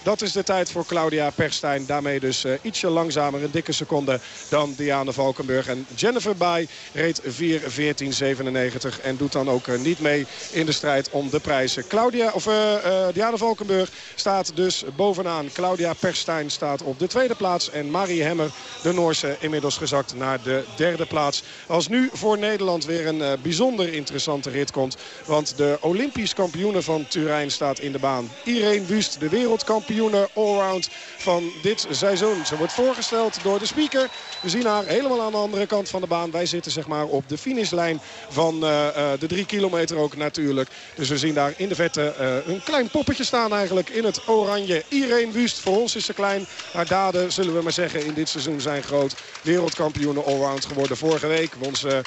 Dat is de tijd voor Claudia Perstijn. Daarmee dus uh, ietsje langzamer, een dikke seconde dan Diane Valkenburg. En Jennifer Bay reed 4.14.97 en doet dan ook niet mee in de strijd om de prijzen. Claudia, of, uh, Diane Valkenburg staat dus bovenaan. Claudia Perstijn staat op de tweede plaats. En Marie Hemmer, de Noorse, inmiddels gezakt naar de derde plaats. Als nu voor Nederland weer een bijzonder interessante rit komt. Want de Olympisch kampioene van Turijn staat in de baan. Irene Wust, de wereldkampioen kampioene allround van dit seizoen. Ze wordt voorgesteld door de speaker. We zien haar helemaal aan de andere kant van de baan. Wij zitten zeg maar op de finishlijn van uh, uh, de drie kilometer ook natuurlijk. Dus we zien daar in de vette uh, een klein poppetje staan eigenlijk in het oranje. Irene Wust, voor ons is ze klein. Haar daden zullen we maar zeggen in dit seizoen zijn groot. Wereldkampioene allround geworden vorige week. Won ze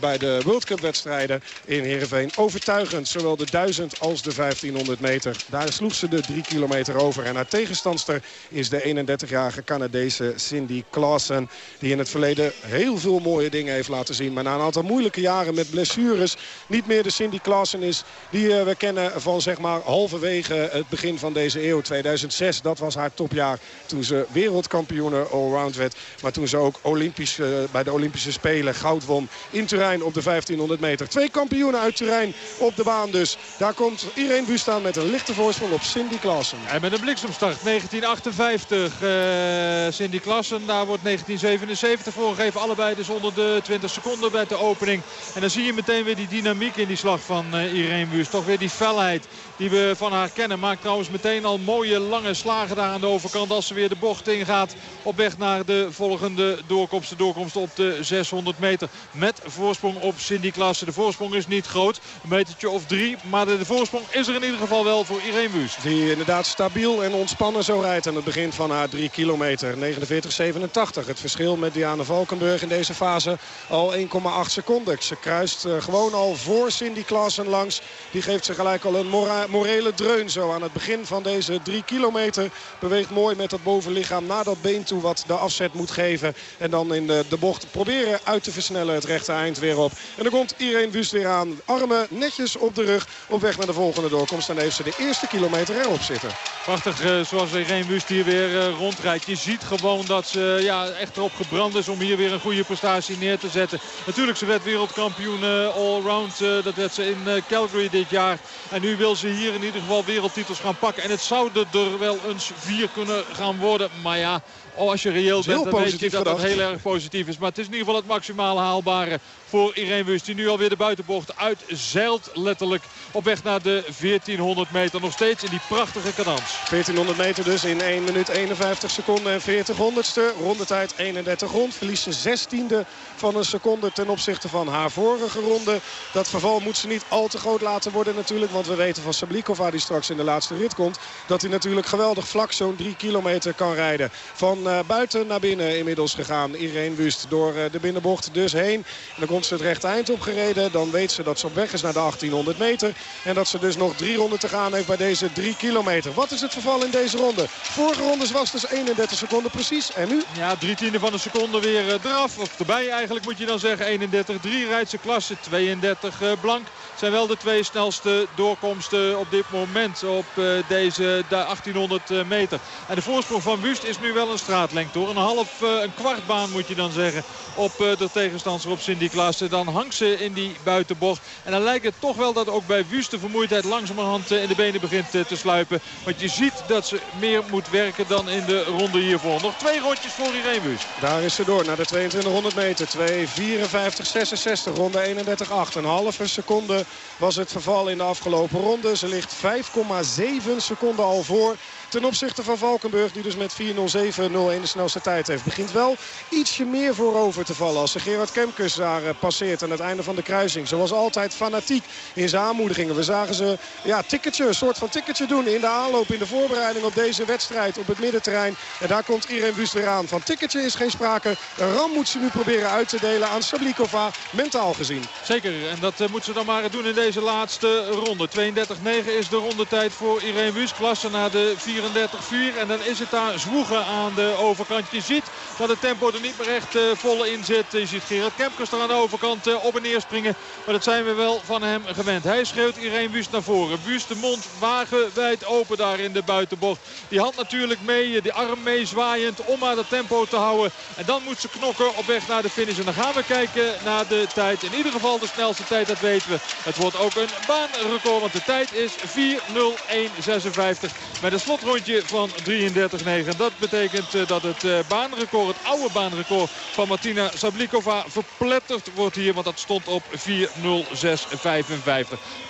bij de World Cup wedstrijden in Heerenveen. Overtuigend, zowel de 1000 als de 1500 meter. Daar sloeg ze de drie kilometer over. En haar tegenstandster is de 31-jarige Canadese Cindy Clausen. Die in het verleden heel veel mooie dingen heeft laten zien. Maar na een aantal moeilijke jaren met blessures niet meer de Cindy Clausen is. Die uh, we kennen van zeg maar halverwege het begin van deze eeuw. 2006, dat was haar topjaar. Toen ze wereldkampioene allround werd. Maar toen ze ook Olympisch, uh, bij de Olympische Spelen goud won in Turijn op de 1500 meter. Kampioenen uit Turijn op de baan dus. Daar komt Irene Bustaan met een lichte voorsprong op Cindy Clausen. En met een bliksemstart 1958. Uh, Cindy Klassen, daar wordt 1977 voor gegeven. Allebei dus onder de 20 seconden bij de opening. En dan zie je meteen weer die dynamiek in die slag van uh, Irene Buus. Toch weer die felheid die we van haar kennen. Maakt trouwens meteen al mooie lange slagen daar aan de overkant. Als ze weer de bocht ingaat op weg naar de volgende doorkomst. De doorkomst op de 600 meter. Met voorsprong op Cindy Klassen. De voorsprong is niet groot. Een metertje of drie. Maar de, voorsprong is er in ieder geval wel voor Irene Buus. Die inderdaad stabiel en ontspannen zo rijdt aan het begin van haar 3 kilometer. 49-87. Het verschil met Diana Valkenburg in deze fase al 1,8 seconden. Ze kruist uh, gewoon al voor Cindy Klassen langs. Die geeft ze gelijk al een morele dreun zo aan het begin van deze 3 kilometer. Beweegt mooi met dat bovenlichaam naar dat been toe wat de afzet moet geven. En dan in de, de bocht proberen uit te versnellen het rechte eind weer op. En dan komt Irene Wust weer aan. Armen netjes op de rug op weg naar de volgende doorkomst. En heeft ze de eerste kilometer erop zitten. Prachtig uh, zoals Irene Wust hier weer uh, rondrijdt. Je ziet gewoon dat ze ja, echt erop gebrand is om hier weer een goede prestatie neer te zetten. Natuurlijk, ze werd wereldkampioen allround. dat werd ze in Calgary dit jaar. En nu wil ze hier in ieder geval wereldtitels gaan pakken. En het zouden er wel eens vier kunnen gaan worden. Maar ja, Oh, als je reëel bent, dan weet je dat dat heel erg positief is. Maar het is in ieder geval het maximale haalbare voor Irene Wust. Die nu alweer de buitenbocht uitzeilt letterlijk op weg naar de 1400 meter. Nog steeds in die prachtige cadans. 1400 meter dus in 1 minuut 51 seconden en 40 honderdste. Rondetijd 31 rond. Verliest ze 16e van een seconde ten opzichte van haar vorige ronde. Dat verval moet ze niet al te groot laten worden natuurlijk. Want we weten van Sablikova die straks in de laatste rit komt. Dat hij natuurlijk geweldig vlak zo'n 3 kilometer kan rijden. Van uh, buiten naar binnen inmiddels gegaan. Irene Wust door uh, de binnenbocht dus heen. En dan komt ze het rechte eind opgereden. Dan weet ze dat ze op weg is naar de 1800 meter. En dat ze dus nog drie ronden te gaan heeft bij deze 3 kilometer. Wat is het verval in deze ronde? Vorige ronde was dus 31 seconden precies. En nu? Ja, drie tiende van een seconde weer uh, eraf. Of erbij eigenlijk moet je dan zeggen. 31-3 rijdt ze klasse. 32 uh, blank. Zijn wel de twee snelste doorkomsten op dit moment op uh, deze 1800 meter. En de voorsprong van Wust is nu wel een straatlengte hoor. Een half, een kwart baan moet je dan zeggen op de tegenstander op Cindy Klaas. toelassen. Dan hangt ze in die buitenbocht. En dan lijkt het toch wel dat ook bij Wust de vermoeidheid langzamerhand in de benen begint te sluipen. Want je ziet dat ze meer moet werken dan in de ronde hiervoor. Nog twee rondjes voor Irene Wust. Daar is ze door naar de 2200 meter. 2.54.66, ronde 31.8. Een halve seconde was het verval in de afgelopen ronde. Ze ligt 5,7 seconden al voor ten opzichte van Valkenburg. Die dus met 4.07.01 de snelste tijd heeft. Begint wel ietsje meer voorover te vallen. Als Gerard Kemkes daar eh, passeert aan het einde van de kruising. Zoals altijd fanatiek in zijn aanmoedigingen. We zagen ze ja, ticketje, een soort van ticketje doen in de aanloop. In de voorbereiding op deze wedstrijd op het middenterrein. En daar komt Irene Wust weer aan. Van ticketje is geen sprake. Een ram moet ze nu proberen uit te delen aan Sablikova. Mentaal gezien. Zeker. En dat uh, moet ze dan maar doen in deze laatste ronde. 32-9 is de rondetijd voor Irene Wust. Klasse naar de 34-4. En dan is het daar zwoegen aan de overkant. Je ziet dat het tempo er niet meer echt uh, vol in zit. Je ziet Gerard Kempkers er aan de overkant uh, op en neer springen. Maar dat zijn we wel van hem gewend. Hij schreeuwt Irene Wust naar voren. Wust de mond wagenwijd open daar in de buitenbocht. Die hand natuurlijk mee, die arm mee zwaaiend om maar dat tempo te houden. En dan moet ze knokken op weg naar de finish. En dan gaan we kijken naar de tijd. In ieder geval de snelste tijd, dat weten we. Het wordt ook een baanrecord, want de tijd is 4.01.56. Met een slotrondje van 33.9. Dat betekent uh, dat het uh, baanrecord, het oude baanrecord van Martina Sablikova verpletterd wordt hier. Want dat stond op 4.06.55.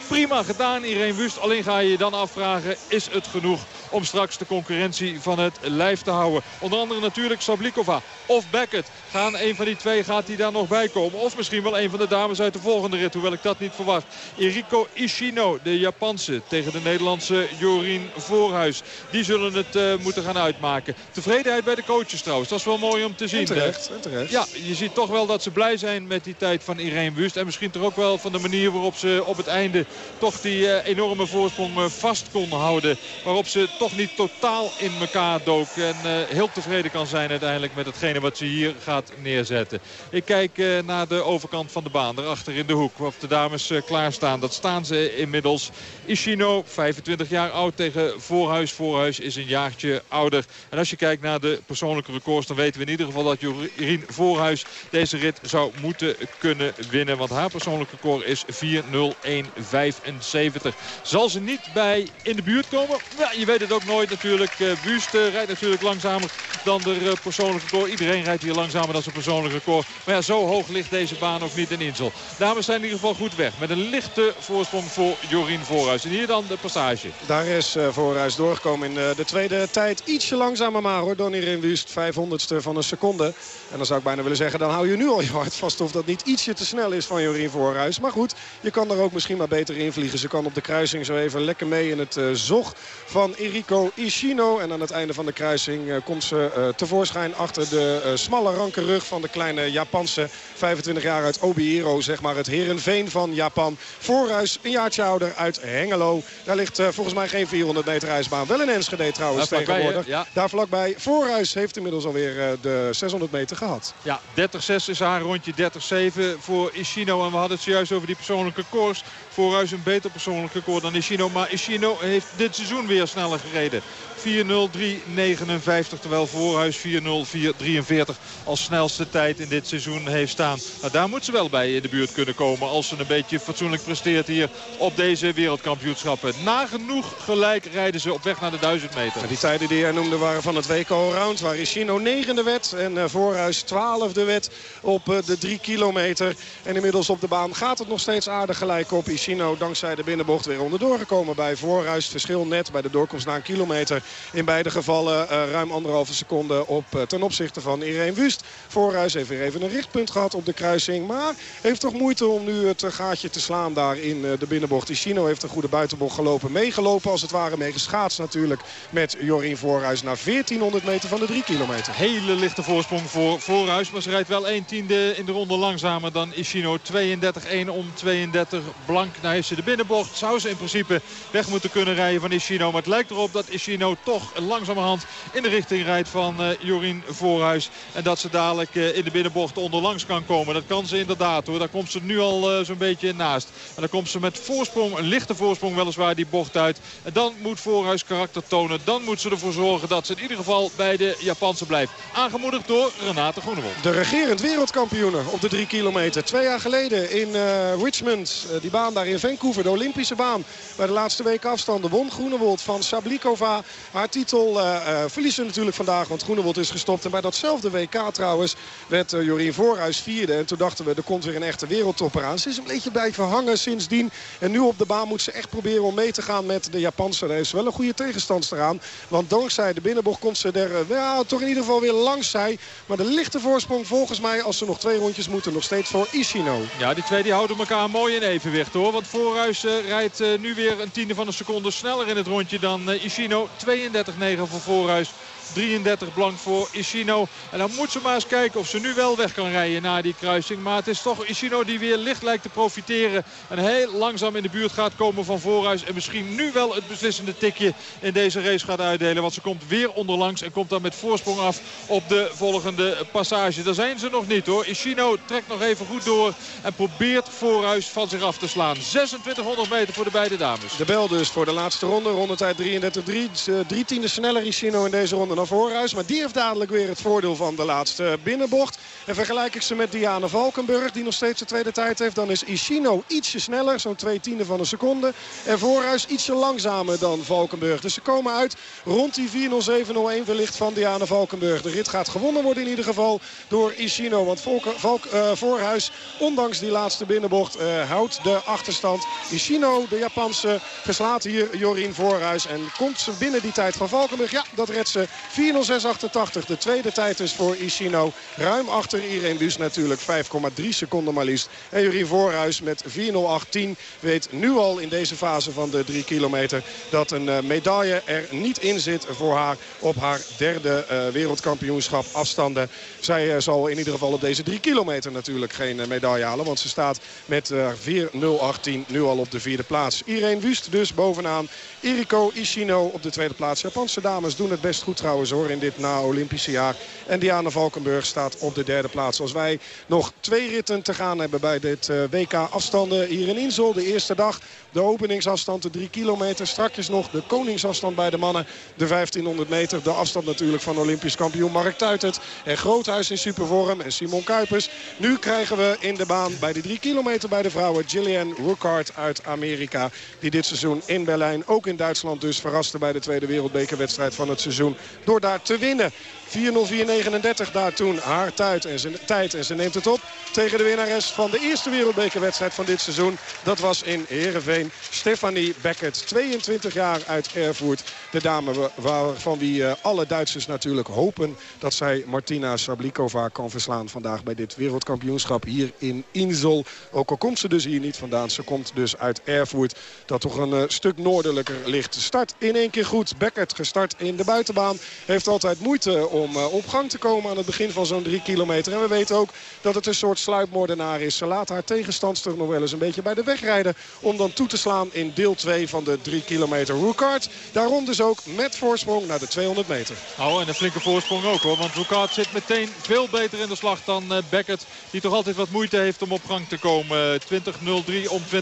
Prima gedaan Irene Wust. Alleen ga je je dan afvragen, is het genoeg om straks de concurrentie van het lijf te houden? Onder andere natuurlijk Sablikova of Beckett. Gaan een van die twee gaat die daar nog bij komen? Of misschien wel een van de dames uit de volgende rit, hoewel ik dat niet verwacht. Eriko Ishino, de Japanse, tegen de Nederlandse Jorien Voorhuis. Die zullen het uh, moeten gaan uitmaken. Tevredenheid bij de coaches trouwens, dat is wel mooi om te zien. En terecht, en terecht. Ja, je ziet toch wel dat ze blij zijn met die tijd van Irene Wust. En misschien toch ook wel van de manier waarop ze op het einde toch die uh, enorme voorsprong uh, vast kon houden. Waarop ze toch niet totaal in elkaar dook. En heel tevreden kan zijn uiteindelijk met hetgene wat ze hier gaat neerzetten. Ik kijk naar de overkant van de baan. Daarachter in de hoek. Of de dames klaarstaan. Dat staan ze inmiddels. Ishino, 25 jaar oud tegen Voorhuis. Voorhuis is een jaartje ouder. En als je kijkt naar de persoonlijke records... dan weten we in ieder geval dat Jorien Voorhuis deze rit zou moeten kunnen winnen. Want haar persoonlijke record is 4.01.75. Zal ze niet bij in de buurt komen? Ja, je weet het ook nooit natuurlijk. Wust uh, rijdt natuurlijk langzamer dan de uh, persoonlijke record. Iedereen rijdt hier langzamer dan zijn persoonlijke record. Maar ja, zo hoog ligt deze baan ook niet in Insel. Dames zijn in ieder geval goed weg. Met een lichte voorsprong voor Jorien Voorhuis. En hier dan de passage. Daar is Voorhuis doorgekomen in de tweede tijd. Ietsje langzamer maar hoor, dan hier in Wust. 500ste van een seconde. En dan zou ik bijna willen zeggen, dan hou je nu al je hart vast of dat niet ietsje te snel is van Jorien Voorhuis. Maar goed, je kan er ook misschien maar beter invliegen. Ze kan op de kruising zo even lekker mee in het zog van Ishino. En aan het einde van de kruising uh, komt ze uh, tevoorschijn achter de smalle ranke rug van de kleine Japanse 25 jaar uit Obiero. Zeg maar het Herenveen van Japan. Voorhuis een jaartje ouder uit Hengelo. Daar ligt volgens mij geen 400 meter ijsbaan. Wel in Enschede trouwens Daar tegenwoordig. Vlakbij, ja. Daar vlakbij. Voorhuis heeft inmiddels alweer de 600 meter gehad. Ja, 30-6 is haar rondje. 30-7 voor Ishino. En we hadden het zojuist over die persoonlijke koers. Voorhuis een beter persoonlijk record dan Ishino. Maar Ishino heeft dit seizoen weer sneller gereden. 4.03.59 terwijl Voorhuis 4.04.43 als snelste tijd in dit seizoen heeft staan. Nou, daar moet ze wel bij in de buurt kunnen komen als ze een beetje fatsoenlijk presteert hier op deze wereldkampioenschappen. Nagenoeg gelijk rijden ze op weg naar de 1000 meter. Die tijden die jij noemde waren van het WK Allround waar Ishino negende werd en uh, Voorhuis twaalfde werd op uh, de 3 kilometer. En inmiddels op de baan gaat het nog steeds aardig gelijk op. Ishino dankzij de binnenbocht weer onderdoor gekomen bij Voorhuis. Verschil net bij de doorkomst na een kilometer in beide gevallen uh, ruim anderhalve seconde op uh, ten opzichte van Irene Wust. Voorhuis heeft weer even een richtpunt gehad op de kruising. Maar heeft toch moeite om nu het gaatje te slaan daar in de binnenbocht. Ishino heeft een goede buitenbocht gelopen. Meegelopen als het ware. Mee geschaatst natuurlijk met Jorien Voorhuis naar 1400 meter van de 3 kilometer. Hele lichte voorsprong voor Voorhuis. Maar ze rijdt wel 1 tiende in de ronde langzamer dan Ishino. 32-1 om 32 blank. Nou heeft ze de binnenbocht. Zou ze in principe weg moeten kunnen rijden van Ishino. Maar het lijkt erop dat Ishino toch langzamerhand in de richting rijdt van Jorien Voorhuis. En dat ze dadelijk in de binnenbocht onderlangs kan komen. Dat kan ze inderdaad hoor. Daar komt ze nu al zo'n beetje naast. En dan komt ze met voorsprong, een lichte voorsprong weliswaar die bocht uit. En dan moet Voorhuis karakter tonen. Dan moet ze ervoor zorgen dat ze in ieder geval bij de Japanse blijft. Aangemoedigd door Renate Groenewold. De regerend wereldkampioenen op de drie kilometer. Twee jaar geleden in Richmond. Die baan daar in Vancouver. De Olympische baan. Bij de laatste weken afstanden won Groenewold van Sablikova. Haar titel uh, verliezen natuurlijk vandaag. Want Groenewold is gestopt. En bij datzelfde WK trouwens werd Jorien Voorhuis vierde. En toen dachten we er komt weer een echte wereldtopper aan. Ze is een beetje blijven hangen sindsdien. En nu op de baan moet ze echt proberen om mee te gaan met de Japanse. Daar is wel een goede tegenstandster aan. Want dankzij de binnenbocht komt ze er ja, toch in ieder geval weer langs zij. Maar de lichte voorsprong volgens mij als ze nog twee rondjes moeten nog steeds voor Ishino. Ja, die twee die houden elkaar mooi in evenwicht hoor. Want Voorhuis rijdt uh, nu weer een tiende van een seconde sneller in het rondje dan uh, Ishino. 32-9 voor Voorhuis. 33 blank voor Ishino. En dan moet ze maar eens kijken of ze nu wel weg kan rijden na die kruising. Maar het is toch Ishino die weer licht lijkt te profiteren. En heel langzaam in de buurt gaat komen van Voorhuis. En misschien nu wel het beslissende tikje in deze race gaat uitdelen. Want ze komt weer onderlangs en komt dan met voorsprong af op de volgende passage. Daar zijn ze nog niet hoor. Ishino trekt nog even goed door en probeert Voorhuis van zich af te slaan. 2600 meter voor de beide dames. De bel dus voor de laatste ronde. Rondetijd 33-3. Drie tiende sneller Ishino in deze ronde Voorhuis. Maar die heeft dadelijk weer het voordeel van de laatste binnenbocht. En vergelijk ik ze met Diana Valkenburg die nog steeds de tweede tijd heeft. Dan is Ishino ietsje sneller, zo'n twee tiende van een seconde. En Voorhuis ietsje langzamer dan Valkenburg. Dus ze komen uit rond die 4.07.01 wellicht van Diana Valkenburg. De rit gaat gewonnen worden in ieder geval door Ishino. Want uh, Voorhuis, ondanks die laatste binnenbocht, uh, houdt de achterstand. Ishino, de Japanse, verslaat hier Jorien Voorhuis. En komt ze binnen die tijd van Valkenburg? Ja, dat redt ze 4.06.88. De tweede tijd is voor Ishino. Ruim achter Irene Bus natuurlijk. 5,3 seconden maar liefst. En Jurien Voorhuis met 4.08.10 weet nu al in deze fase van de 3 kilometer... dat een uh, medaille er niet in zit voor haar op haar derde uh, wereldkampioenschap afstanden. Zij uh, zal in ieder geval op deze 3 kilometer natuurlijk geen medaille halen. Want ze staat met 4.08.10 nu al op de vierde plaats. Irene Wust dus bovenaan. Eriko Ishino op de tweede plaats. Japanse dames doen het best goed trouwens hoor in dit na-Olympische jaar. En Diana Valkenburg staat op de derde plaats. Als wij nog twee ritten te gaan hebben bij dit uh, WK afstanden hier in Insel. De eerste dag de openingsafstand, de 3 kilometer. Strakjes nog de koningsafstand bij de mannen. De 1500 meter. De afstand natuurlijk van Olympisch kampioen Mark Tuitert. En Groothuis in supervorm en Simon Kuipers. Nu krijgen we in de baan bij de 3 kilometer bij de vrouwen Gillian Ruckart uit Amerika. Die dit seizoen in Berlijn, ook in Duitsland dus, verraste bij de tweede wereldbekerwedstrijd van het seizoen. Door daar te winnen. 4.04.39 daar toen haar tijd en, ze, tijd en ze neemt het op tegen de winnares van de eerste wereldbekerwedstrijd van dit seizoen. Dat was in Heerenveen. Stefanie Beckert, 22 jaar uit Erfurt. De dame waarvan wie uh, alle Duitsers natuurlijk hopen dat zij Martina Sablikova kan verslaan vandaag bij dit wereldkampioenschap hier in Insel. Ook al komt ze dus hier niet vandaan. Ze komt dus uit Erfurt dat toch een uh, stuk noordelijker ligt. Start in één keer goed. Beckert gestart in de buitenbaan. Heeft altijd moeite om uh, op gang te komen aan het begin van zo'n drie kilometer. En we weten ook dat het een soort sluipmoordenaar is. Ze laat haar tegenstandster nog wel eens een beetje bij de weg rijden. Om dan toe te slaan in deel 2 van de 3 kilometer. Roekart daarom dus ook met voorsprong naar de 200 meter. Oh, en een flinke voorsprong ook hoor. Want Roekart zit meteen veel beter in de slag dan uh, Beckett. Die toch altijd wat moeite heeft om op gang te komen. 20.03 om 20.77.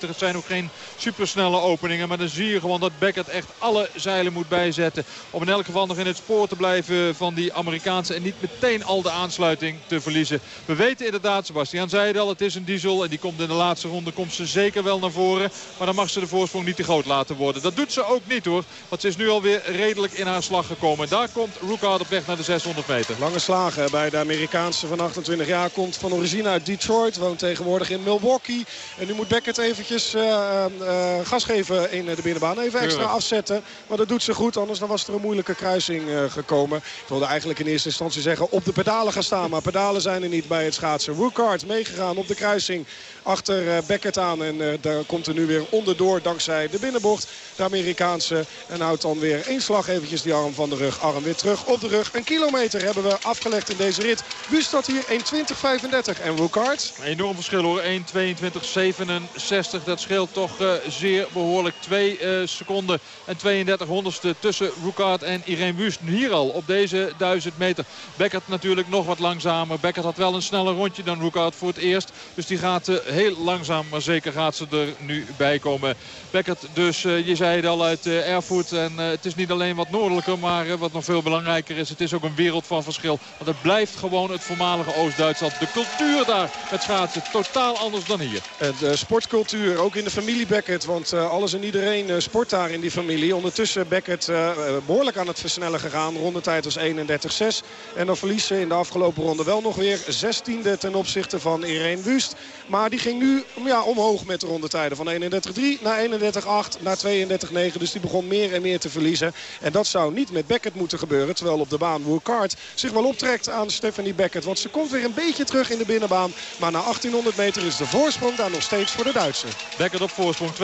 Het zijn ook geen supersnelle openingen. Maar dan zie je gewoon dat Beckett echt alle zeilen moet bijzetten. Om in elk geval nog in het spoor te blijven van die Amerikaanse. En niet meteen al de aansluiting te verliezen. We weten inderdaad, Sebastian zei het al, het is een diesel. En die komt in de laatste ronde komt ze zeker wel naar voren. Maar dan mag ze de voorsprong niet te groot laten worden. Dat doet ze ook niet hoor. Want ze is nu alweer redelijk in haar slag gekomen. En daar komt Rookard op weg naar de 600 meter. Lange slagen bij de Amerikaanse van 28 jaar. Komt van origine uit Detroit. Woont tegenwoordig in Milwaukee. En nu moet Beckett eventjes uh, uh, gas geven in de binnenbaan. Even extra afzetten. Maar dat doet ze goed. Anders dan was er een moeilijke moeilijke kruising gekomen. Ik wilde eigenlijk in eerste instantie zeggen op de pedalen gaan staan. Maar pedalen zijn er niet bij het schaatsen. Wookart meegegaan op de kruising achter Beckett aan. En daar komt er nu weer onderdoor dankzij de binnenbocht. De Amerikaanse. En houdt dan weer één slag eventjes die arm van de rug. Arm weer terug op de rug. Een kilometer hebben we afgelegd in deze rit. Wust dat hier 1.20.35. En Wookart? Enorm verschil hoor. 1.22.67. Dat scheelt toch uh, zeer behoorlijk. 2 uh, seconden en 32 honderdste tussen Wookart en Irene Wust. Hier al op deze 1000 meter. Beckett natuurlijk nog wat langzamer. Beckett had wel een sneller rondje dan Wookart voor het eerst. Dus die gaat uh, heel langzaam, maar zeker gaat ze er nu bij komen. Beckett dus, je zei het al, uit Erfurt. En het is niet alleen wat noordelijker, maar wat nog veel belangrijker is. Het is ook een wereld van verschil. Want het blijft gewoon het voormalige Oost-Duitsland. De cultuur daar met schaatsen totaal anders dan hier. De sportcultuur, ook in de familie Beckett. Want alles en iedereen sport daar in die familie. Ondertussen Beckett uh, behoorlijk aan het versnellen gegaan. Rondetijd was 31-6. En dan verliezen in de afgelopen ronde wel nog weer 16e ten opzichte van Irene Wust. Maar die ging nu ja, omhoog met de rondetijden. Van 31-3 naar 31-8 naar 32-9. Dus die begon meer en meer te verliezen. En dat zou niet met Beckett moeten gebeuren. Terwijl op de baan Woerkart zich wel optrekt aan Stephanie Beckett. Want ze komt weer een beetje terug in de binnenbaan. Maar na 1800 meter is de voorsprong daar nog steeds voor de Duitse. Beckett op voorsprong. 32-2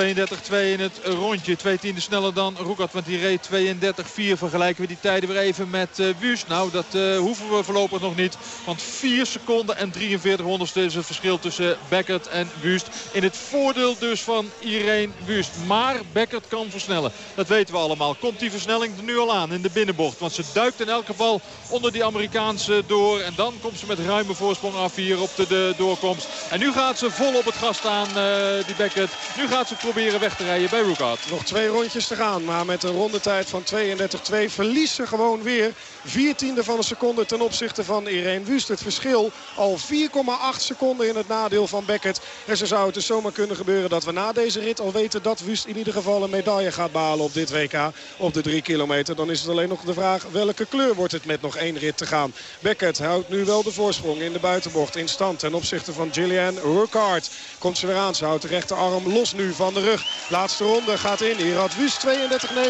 in het rondje. Twee tiende sneller dan Roekat. Want die reed 32-4. Vergelijken we die tijden weer even met uh. Nou, dat uh, hoeven we voorlopig nog niet. Want 4 seconden en 43 honderdste is het verschil tussen Beckett en Wust. In het voordeel dus van Irene Wust. Maar Beckett kan versnellen. Dat weten we allemaal. Komt die versnelling er nu al aan in de binnenbocht. Want ze duikt in elk geval onder die Amerikaanse door. En dan komt ze met ruime voorsprong af hier op de, doorkomst. En nu gaat ze vol op het gas staan, uh, die Beckett. Nu gaat ze proberen weg te rijden bij Rookout. Nog twee rondjes te gaan. Maar met een rondetijd van 32-2 verliest ze gewoon weer. Viertiende van een seconde ten opzichte van Irene Wust. Het verschil al 4,8 seconden in het nadeel van Beckett. En ze zou het dus zomaar kunnen gebeuren dat we na deze rit al weten dat Wust in ieder geval een medaille gaat behalen op dit WK. Op de 3 kilometer. Dan is het alleen nog de vraag welke kleur wordt het met nog één rit te gaan. Beckett houdt nu wel de voorsprong in de buitenbocht in stand ten opzichte van Gillian Rookart. Komt ze weer aan. Ze houdt de rechterarm los nu van de rug. Laatste ronde gaat in. Hier had Wust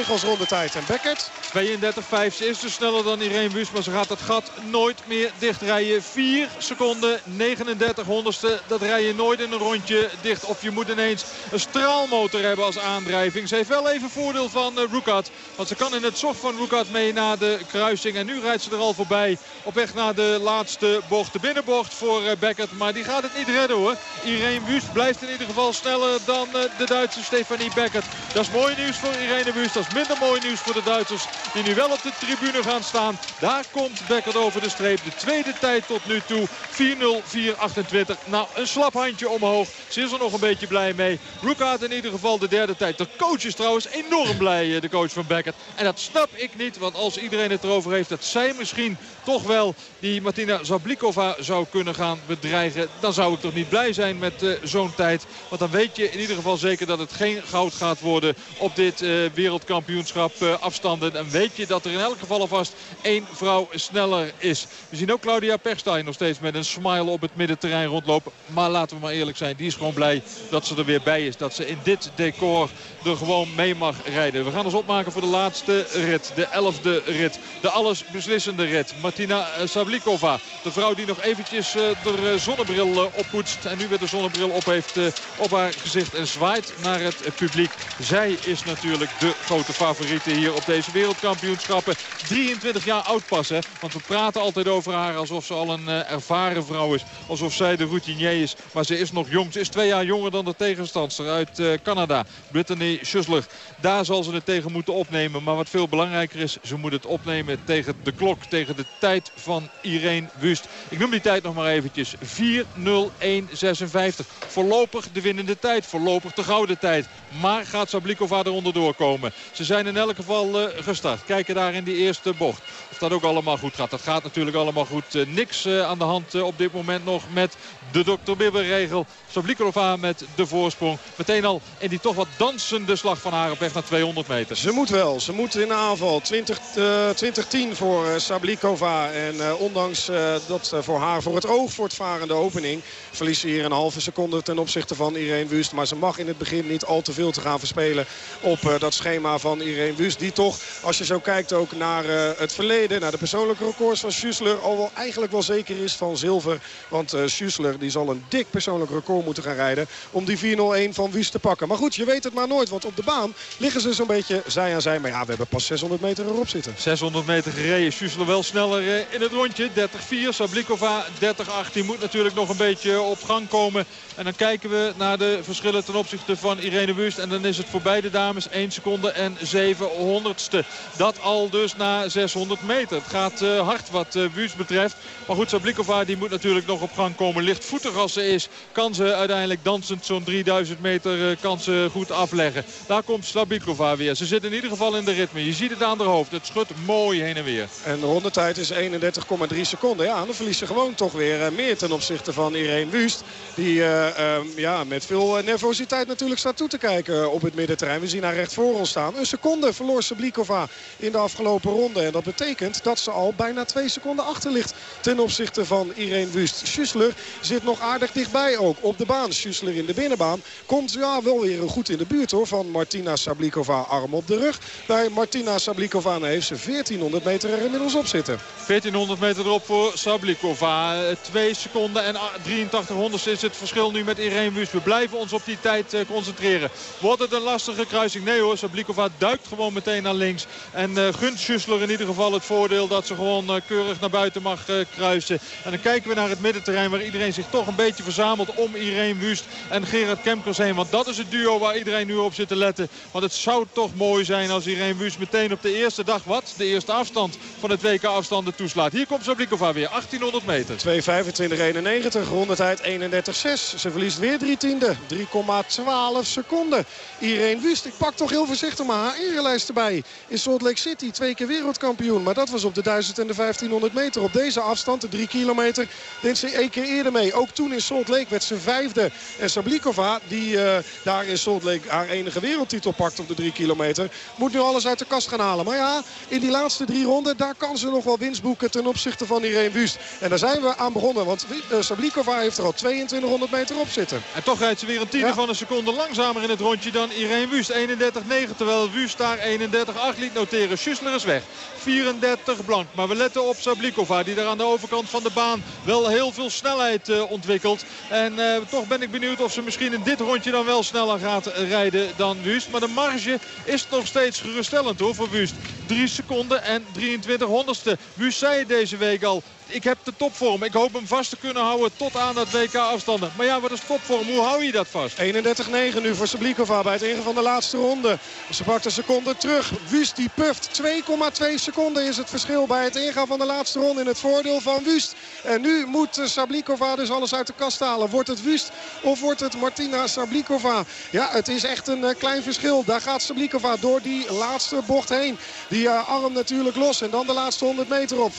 32-9 als rondetijd. En Beckett? 32-5. Ze is dus sneller dan Irene Wust. Maar ze gaat het gat nooit meer dichtrijden. 4 seconden 39 honderdste. Dat rij je nooit in een rondje dicht. Of je moet ineens een straalmotor hebben als aandrijving. Ze heeft wel even voordeel van uh, Roekat. Want ze kan in het zocht van Roekat mee naar de kruising. En nu rijdt ze er al voorbij. Op weg naar de laatste bocht. De binnenbocht voor uh, Beckett. Maar die gaat het niet redden hoor. Irene Wust blijft in ieder geval sneller dan uh, de Duitse Stefanie Beckett. Dat is mooi nieuws voor Irene Wust. Dat is minder mooi nieuws voor de Duitsers. Die nu wel op de tribune gaan staan. Daar komt Beckett over de streep. De tweede tijd tot nu toe. 4-0-4-28. Nou, een slap handje omhoog. Ze is er nog een beetje blij mee. Rookhout in ieder geval de derde tijd. De coach is trouwens enorm blij, de coach van Beckett. En dat snap ik niet. Want als iedereen het erover heeft dat zij misschien toch wel die Martina Zablikova zou kunnen gaan bedreigen. Dan zou ik toch niet blij zijn met uh, zo'n tijd. Want dan weet je in ieder geval zeker dat het geen goud gaat worden op dit uh, wereldkampioenschap uh, afstanden. En weet je dat er in elk geval alvast één vrouw sneller is. We zien ook Claudia Perstein nog steeds met een smile op het middenterrein rondlopen. Maar laten we maar eerlijk zijn, die is gewoon blij dat ze er weer bij is. Dat ze in dit decor er gewoon mee mag rijden. We gaan ons opmaken voor de laatste rit. De elfde rit. De alles beslissende rit. Martina Sablikova. De vrouw die nog eventjes uh, de zonnebril uh, oppoetst. En nu weer de zonnebril op heeft op haar gezicht. En zwaait naar het publiek. Zij is natuurlijk de grote favoriete hier op deze wereldkampioenschappen. 23 jaar oud pas hè. Want we praten altijd over haar alsof ze al een ervaren vrouw is. Alsof zij de routinier is. Maar ze is nog jong. Ze is twee jaar jonger dan de tegenstandster uit Canada. Brittany Schussler. Daar zal ze het tegen moeten opnemen. Maar wat veel belangrijker is, ze moet het opnemen tegen de klok. Tegen de tijd van Irene Wust. Ik noem die tijd nog maar eventjes. 4.01.56. Voorlopig de winnende tijd. Voorlopig de gouden tijd. Maar gaat Sablikova eronder doorkomen. Ze zijn in elk geval uh, gestart. Kijken daar in die eerste bocht. Of dat ook allemaal goed gaat. Dat gaat natuurlijk allemaal goed. Uh, niks uh, aan de hand op dit moment nog met de Dr. Bibber-regel. Sablikova met de voorsprong. Meteen al in die toch wat dansende slag van haar op weg naar 200 meter. Ze moet wel. Ze moet in de aanval. 20, 2010 voor Sablikova. En uh, ondanks uh, dat uh, voor haar voor het oog voortvarende opening... verliest ze hier een halve seconde ten opzichte van Irene Wust. Maar ze mag in het begin niet al te veel te gaan verspelen op dat schema van Irene Wust. Die toch, als je zo kijkt ook naar het verleden, naar de persoonlijke records van Schussler. Al wel eigenlijk wel zeker is van zilver. Want Schussler die zal een dik persoonlijk record moeten gaan rijden om die 401 van Wust te pakken. Maar goed, je weet het maar nooit, want op de baan liggen ze zo'n beetje zij aan zij. Maar ja, we hebben pas 600 meter erop zitten. 600 meter gereden. Schussler wel sneller in het rondje. 30-4. Sablikova 30-8. Die moet natuurlijk nog een beetje op gang komen. En dan kijken we naar de verschillen ten opzichte van Irene Wust. En dan is het voor beide dames 1 seconde en 7 honderdste. Dat al dus na 600 meter. Het gaat uh, hard wat uh, Wust betreft. Maar goed, Sablikova die moet natuurlijk nog op gang komen. Lichtvoetig als ze is, kan ze uiteindelijk dansend zo'n 3000 meter uh, kan ze goed afleggen. Daar komt Sablikova weer. Ze zit in ieder geval in de ritme. Je ziet het aan haar hoofd. Het schudt mooi heen en weer. En de rondetijd is 31,3 seconden. Ja, dan verliest ze gewoon toch weer meer ten opzichte van Irene Wust. Die Ehm, ja, met veel eh, nervositeit natuurlijk staat toe te kijken op het middenterrein. We zien haar recht voor ons staan. Een seconde verloor Sablikova in de afgelopen ronde. En dat betekent dat ze al bijna twee seconden achter ligt ten opzichte van Irene Wust. Schussler zit nog aardig dichtbij ook op de baan. Schussler in de binnenbaan komt ja, wel weer goed in de buurt hoor van Martina Sablikova arm op de rug. Bij Martina Sablikova heeft ze 1400 meter er inmiddels op zitten. 1400 meter erop voor Sablikova. 2 seconden en 83 honderdste is het verschil nu met Irene Wust. We blijven ons op die tijd uh, concentreren. Wordt het een lastige kruising? Nee hoor, Sablikova duikt gewoon meteen naar links. En uh, gunt Schussler in ieder geval het voordeel dat ze gewoon uh, keurig naar buiten mag kruisen. En dan kijken we naar het middenterrein waar iedereen zich toch een beetje verzamelt om Irene Wust en Gerard Kemkers heen. Want dat is het duo waar iedereen nu op zit te letten. Want het zou toch mooi zijn als Irene Wust meteen op de eerste dag wat? De eerste afstand van het WK afstanden toeslaat. Hier komt Sablikova weer, 1800 meter. 2.25.91, rondetijd 31.6. Ze verliest weer drie tiende. 3,12 seconden. Irene Wust, ik pak toch heel voorzichtig maar haar erelijst erbij. In Salt Lake City, twee keer wereldkampioen. Maar dat was op de 1000 en de 1500 meter. Op deze afstand, de 3 kilometer, deed ze één keer eerder mee. Ook toen in Salt Lake werd ze vijfde. En Sablikova, die uh, daar in Salt Lake haar enige wereldtitel pakt op de 3 kilometer... moet nu alles uit de kast gaan halen. Maar ja, in die laatste drie ronden, daar kan ze nog wel winst boeken ten opzichte van Irene Wust. En daar zijn we aan begonnen, want uh, Sablikova heeft er al 2200 meter zitten. En toch rijdt ze weer een tiende van een seconde langzamer in het rondje dan Irene Wust. 31-9 terwijl Wust daar 31-8 liet noteren. Schussler is weg. 34 blank. Maar we letten op Sablikova die daar aan de overkant van de baan wel heel veel snelheid uh, ontwikkelt. En uh, toch ben ik benieuwd of ze misschien in dit rondje dan wel sneller gaat rijden dan Wust. Maar de marge is nog steeds geruststellend hoor voor Wust. 3 seconden en 23 honderdste. Wust zei deze week al ik heb de topvorm. Ik hoop hem vast te kunnen houden tot aan dat WK afstanden. Maar ja, wat is topvorm? Hoe hou je dat vast? 31-9 nu voor Sablikova bij het ingaan van de laatste ronde. Ze pakt een seconde terug. Wust die puft. 2,2 seconden is het verschil bij het ingaan van de laatste ronde in het voordeel van Wust. En nu moet Sablikova dus alles uit de kast halen. Wordt het Wust of wordt het Martina Sablikova? Ja, het is echt een uh, klein verschil. Daar gaat Sablikova door die laatste bocht heen. Die uh, arm natuurlijk los. En dan de laatste 100 meter op. 4-0-1.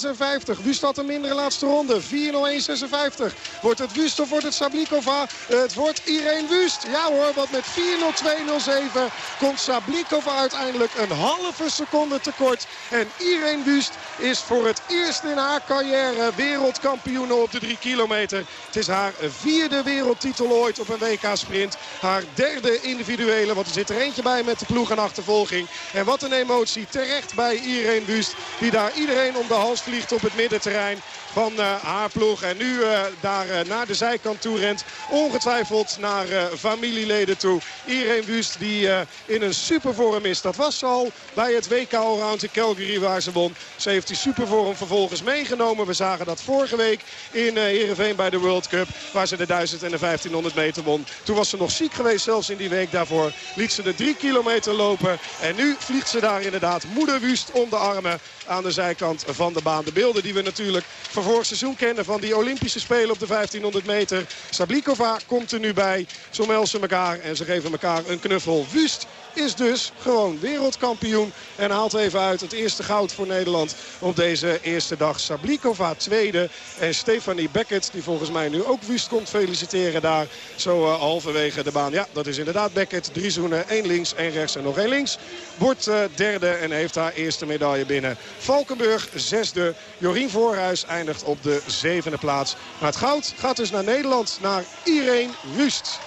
56. Wust had een mindere laatste ronde. 4-0-1-56. Wordt het Wust of wordt het Sablikova? Het wordt Irene Wust. Ja hoor, want met 4-0-2-0-7 komt Sablikova uiteindelijk een halve seconde tekort. En Irene Wust is voor het eerst in haar carrière wereldkampioen op de 3 kilometer. Het is haar vierde wereldtitel ooit op een WK-sprint. Haar derde individuele, want er zit er eentje bij met de ploeg en achtervolging. En wat een emotie terecht bij Irene Wust. Die daar iedereen om de hals vliegt op het middenterrein van uh, haar ploeg. En nu uh, daar uh, naar de zijkant toe rent. Ongetwijfeld naar familieleden toe. Irene Wust die in een supervorm is. Dat was al bij het WK Allround in Calgary waar ze won. Ze heeft die supervorm vervolgens meegenomen. We zagen dat vorige week in Heerenveen bij de World Cup. Waar ze de 1000 en de 1500 meter won. Toen was ze nog ziek geweest zelfs in die week daarvoor. Liet ze de 3 kilometer lopen. En nu vliegt ze daar inderdaad moeder Wust om de armen aan de zijkant van de baan. De beelden die we natuurlijk van vorig seizoen kennen van die Olympische Spelen op de 1500 meter. Sablikova komt er nu bij. Zo melden ze elkaar en ze geven elkaar een knuffel. Wust is dus gewoon wereldkampioen. En haalt even uit het eerste goud voor Nederland op deze eerste dag. Sablikova tweede. En Stefanie Beckett, die volgens mij nu ook Wust komt feliciteren daar. Zo uh, halverwege de baan. Ja, dat is inderdaad Beckett. Drie zoenen, één links, één rechts en nog één links. Wordt uh, derde en heeft haar eerste medaille binnen. Valkenburg zesde. Jorien Voorhuis eindigt op de zevende plaats. Maar het goud gaat dus naar Nederland, naar Irene Wust.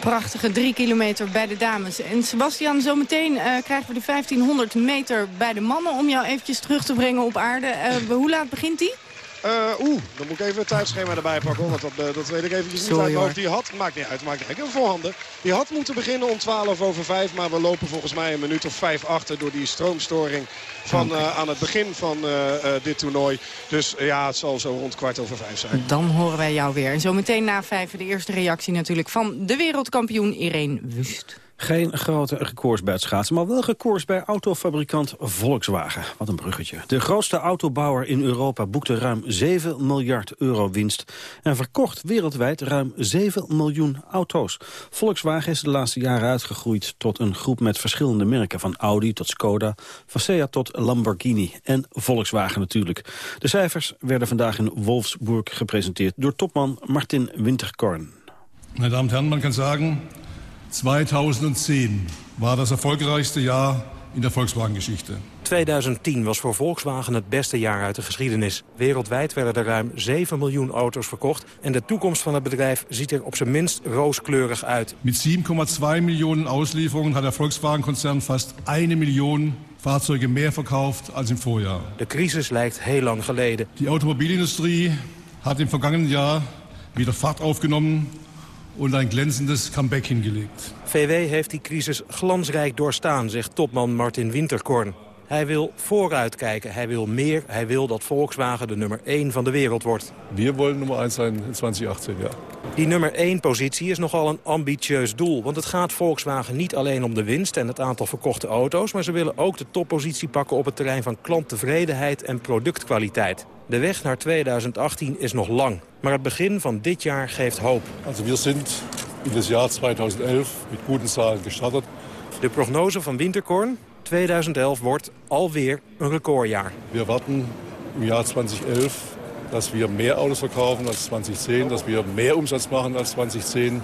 Prachtige drie kilometer bij de dames. En Sebastian, zometeen uh, krijgen we de 1500 meter bij de mannen... om jou eventjes terug te brengen op aarde. Uh, hoe laat begint die? Uh, Oeh, dan moet ik even het tijdschema erbij pakken. Want dat, dat weet ik eventjes niet uit mijn Die had, maakt niet uit, maakt niet uit. Heb voorhanden. Die had moeten beginnen om 12 over 5. Maar we lopen volgens mij een minuut of vijf achter door die stroomstoring van, uh, aan het begin van dit toernooi. Dus ja, het zal zo rond kwart over vijf zijn. Dan horen wij jou weer. En zometeen na vijf de eerste reactie natuurlijk van de wereldkampioen Irene Wust. Geen grote records bij het schaatsen, maar wel records bij autofabrikant Volkswagen. Wat een bruggetje. De grootste autobouwer in Europa boekte ruim 7 miljard euro winst... en verkocht wereldwijd ruim 7 miljoen auto's. Volkswagen is de laatste jaren uitgegroeid tot een groep met verschillende merken... van Audi tot Skoda, van Seat tot Lamborghini en Volkswagen natuurlijk. De cijfers werden vandaag in Wolfsburg gepresenteerd... door topman Martin Winterkorn. Meine Damen und Herren, man kann. 2010 war das erfolgreichste Jahr in der Volkswagen-Geschichte. 2010 was voor Volkswagen het beste jaar uit de geschiedenis. Wereldwijd werden er ruim 7 miljoen auto's verkocht... en de toekomst van het bedrijf ziet er op zijn minst rooskleurig uit. Met 7,2 miljoen Auslieferungen had de Volkswagen-concern vast 1 miljoen Fahrzeuge meer verkauft als im Vorjahr. De crisis lijkt heel lang geleden. Die automobielindustrie had im vergangenen jaar weer Fahrt aufgenommen en een glänzendes comeback hingelegt. VW heeft die crisis glansrijk doorstaan, zegt topman Martin Winterkorn. Hij wil vooruitkijken, hij wil meer, hij wil dat Volkswagen de nummer 1 van de wereld wordt. We willen nummer 1 zijn in 2018, ja. Die nummer 1 positie is nogal een ambitieus doel. Want het gaat Volkswagen niet alleen om de winst en het aantal verkochte auto's... maar ze willen ook de toppositie pakken op het terrein van klanttevredenheid en productkwaliteit. De weg naar 2018 is nog lang, maar het begin van dit jaar geeft hoop. Also we zijn in het jaar 2011 met goede zahlen gestartet. De prognose van Winterkorn, 2011 wordt alweer een recordjaar. We wachten im jaar 2011 dat we meer Autos verkaufen als 2010, dat we meer omzet maken als 2010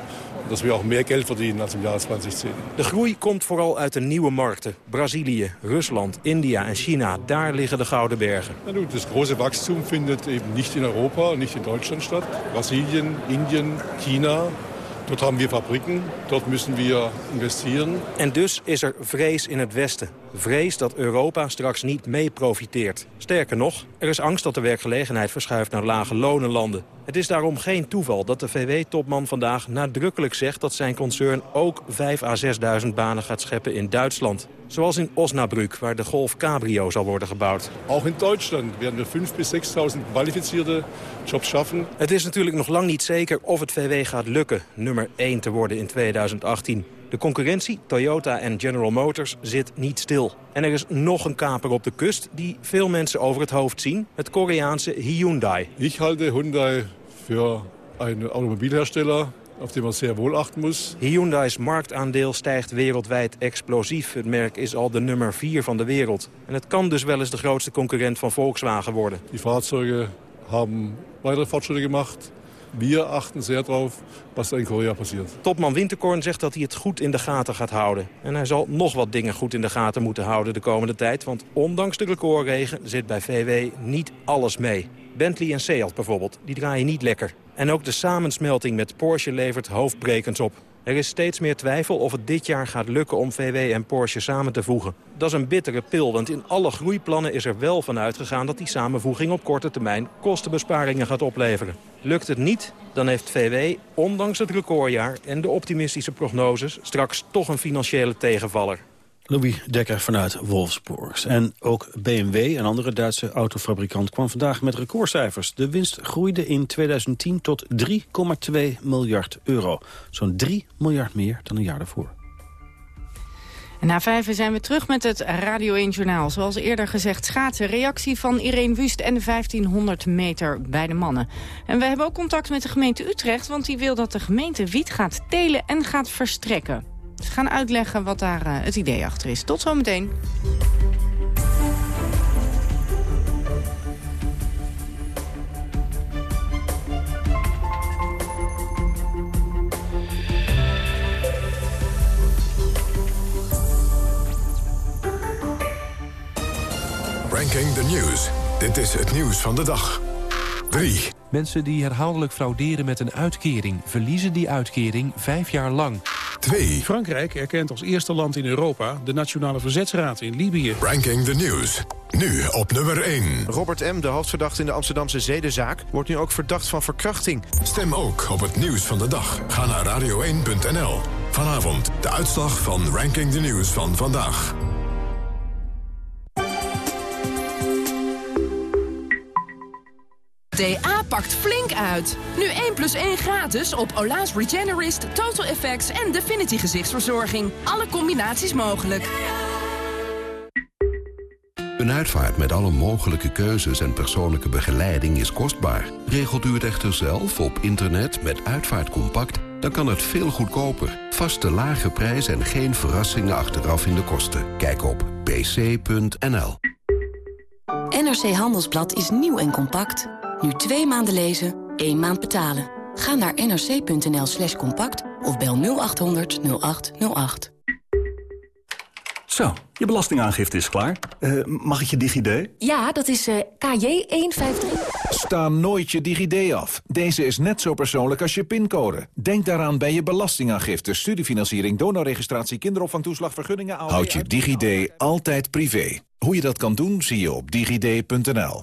dat we ook meer geld verdienen als im jaar 2010. De groei komt vooral uit de nieuwe markten. Brazilië, Rusland, India en China. Daar liggen de gouden bergen. Het grote wachstum vindt eben niet in Europa, niet in Duitsland statt. Brazilië, India, China, Dort haben wir Fabriken, dort müssen wir investieren. En dus is er vrees in het Westen. Vrees dat Europa straks niet mee profiteert. Sterker nog, er is angst dat de werkgelegenheid verschuift naar lage lonenlanden. Het is daarom geen toeval dat de VW-topman vandaag nadrukkelijk zegt... dat zijn concern ook 5 à 6.000 banen gaat scheppen in Duitsland. Zoals in Osnabrück, waar de Golf Cabrio zal worden gebouwd. Ook in Duitsland werden we 5 bis 6.000 kwalificeerde jobs schaffen. Het is natuurlijk nog lang niet zeker of het VW gaat lukken nummer 1 te worden in 2018. De concurrentie, Toyota en General Motors, zit niet stil. En er is nog een kaper op de kust die veel mensen over het hoofd zien. Het Koreaanse Hyundai. Ik halte Hyundai voor een automobielhersteller op die man zeer wohl achten moet. Hyundai's marktaandeel stijgt wereldwijd explosief. Het merk is al de nummer 4 van de wereld. En het kan dus wel eens de grootste concurrent van Volkswagen worden. Die Fahrzeuge hebben weitere fortschritte gemacht. We achten zeer drauf wat er in Korea passiert. Topman Winterkorn zegt dat hij het goed in de gaten gaat houden. En hij zal nog wat dingen goed in de gaten moeten houden de komende tijd. Want ondanks de recordregen zit bij VW niet alles mee. Bentley en Seat bijvoorbeeld, die draaien niet lekker. En ook de samensmelting met Porsche levert hoofdbrekens op. Er is steeds meer twijfel of het dit jaar gaat lukken om VW en Porsche samen te voegen. Dat is een bittere pil, want in alle groeiplannen is er wel van uitgegaan... dat die samenvoeging op korte termijn kostenbesparingen gaat opleveren. Lukt het niet, dan heeft VW, ondanks het recordjaar en de optimistische prognoses... straks toch een financiële tegenvaller. Louis Dekker vanuit Wolfsburg. En ook BMW, een andere Duitse autofabrikant, kwam vandaag met recordcijfers. De winst groeide in 2010 tot 3,2 miljard euro. Zo'n 3 miljard meer dan een jaar daarvoor. En na vijf zijn we terug met het Radio 1 Journaal. Zoals eerder gezegd schaatsen. Reactie van Irene Wust en de 1500 meter bij de mannen. En we hebben ook contact met de gemeente Utrecht... want die wil dat de gemeente wiet gaat telen en gaat verstrekken. Ze gaan uitleggen wat daar uh, het idee achter is. Tot zometeen. Ranking the News. Dit is het nieuws van de dag. 3. Mensen die herhaaldelijk frauderen met een uitkering... verliezen die uitkering vijf jaar lang. 2. Frankrijk erkent als eerste land in Europa de Nationale Verzetsraad in Libië. Ranking the News. Nu op nummer 1. Robert M., de hoofdverdachte in de Amsterdamse zedenzaak... wordt nu ook verdacht van verkrachting. Stem ook op het nieuws van de dag. Ga naar radio1.nl. Vanavond de uitslag van Ranking the News van vandaag. DA pakt flink uit. Nu 1 plus 1 gratis op Ola's Regenerist, Total Effects en Definity gezichtsverzorging. Alle combinaties mogelijk. Een uitvaart met alle mogelijke keuzes en persoonlijke begeleiding is kostbaar. Regelt u het echter zelf op internet met Uitvaartcompact... dan kan het veel goedkoper. Vaste lage prijs en geen verrassingen achteraf in de kosten. Kijk op pc.nl. NRC Handelsblad is nieuw en compact. Nu twee maanden lezen, één maand betalen. Ga naar nrc.nl slash compact of bel 0800 0808. Zo, je belastingaangifte is klaar. Eh, mag ik je DigiD? Ja, dat is uh, KJ153. Sta nooit je DigiD af. Deze is net zo persoonlijk als je pincode. Denk daaraan bij je belastingaangifte, studiefinanciering, donorregistratie, kinderopvangtoeslag, vergunningen... Houd je DigiD altijd privé. Hoe je dat kan doen, zie je op digid.nl.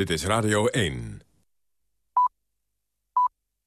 Dit is Radio 1.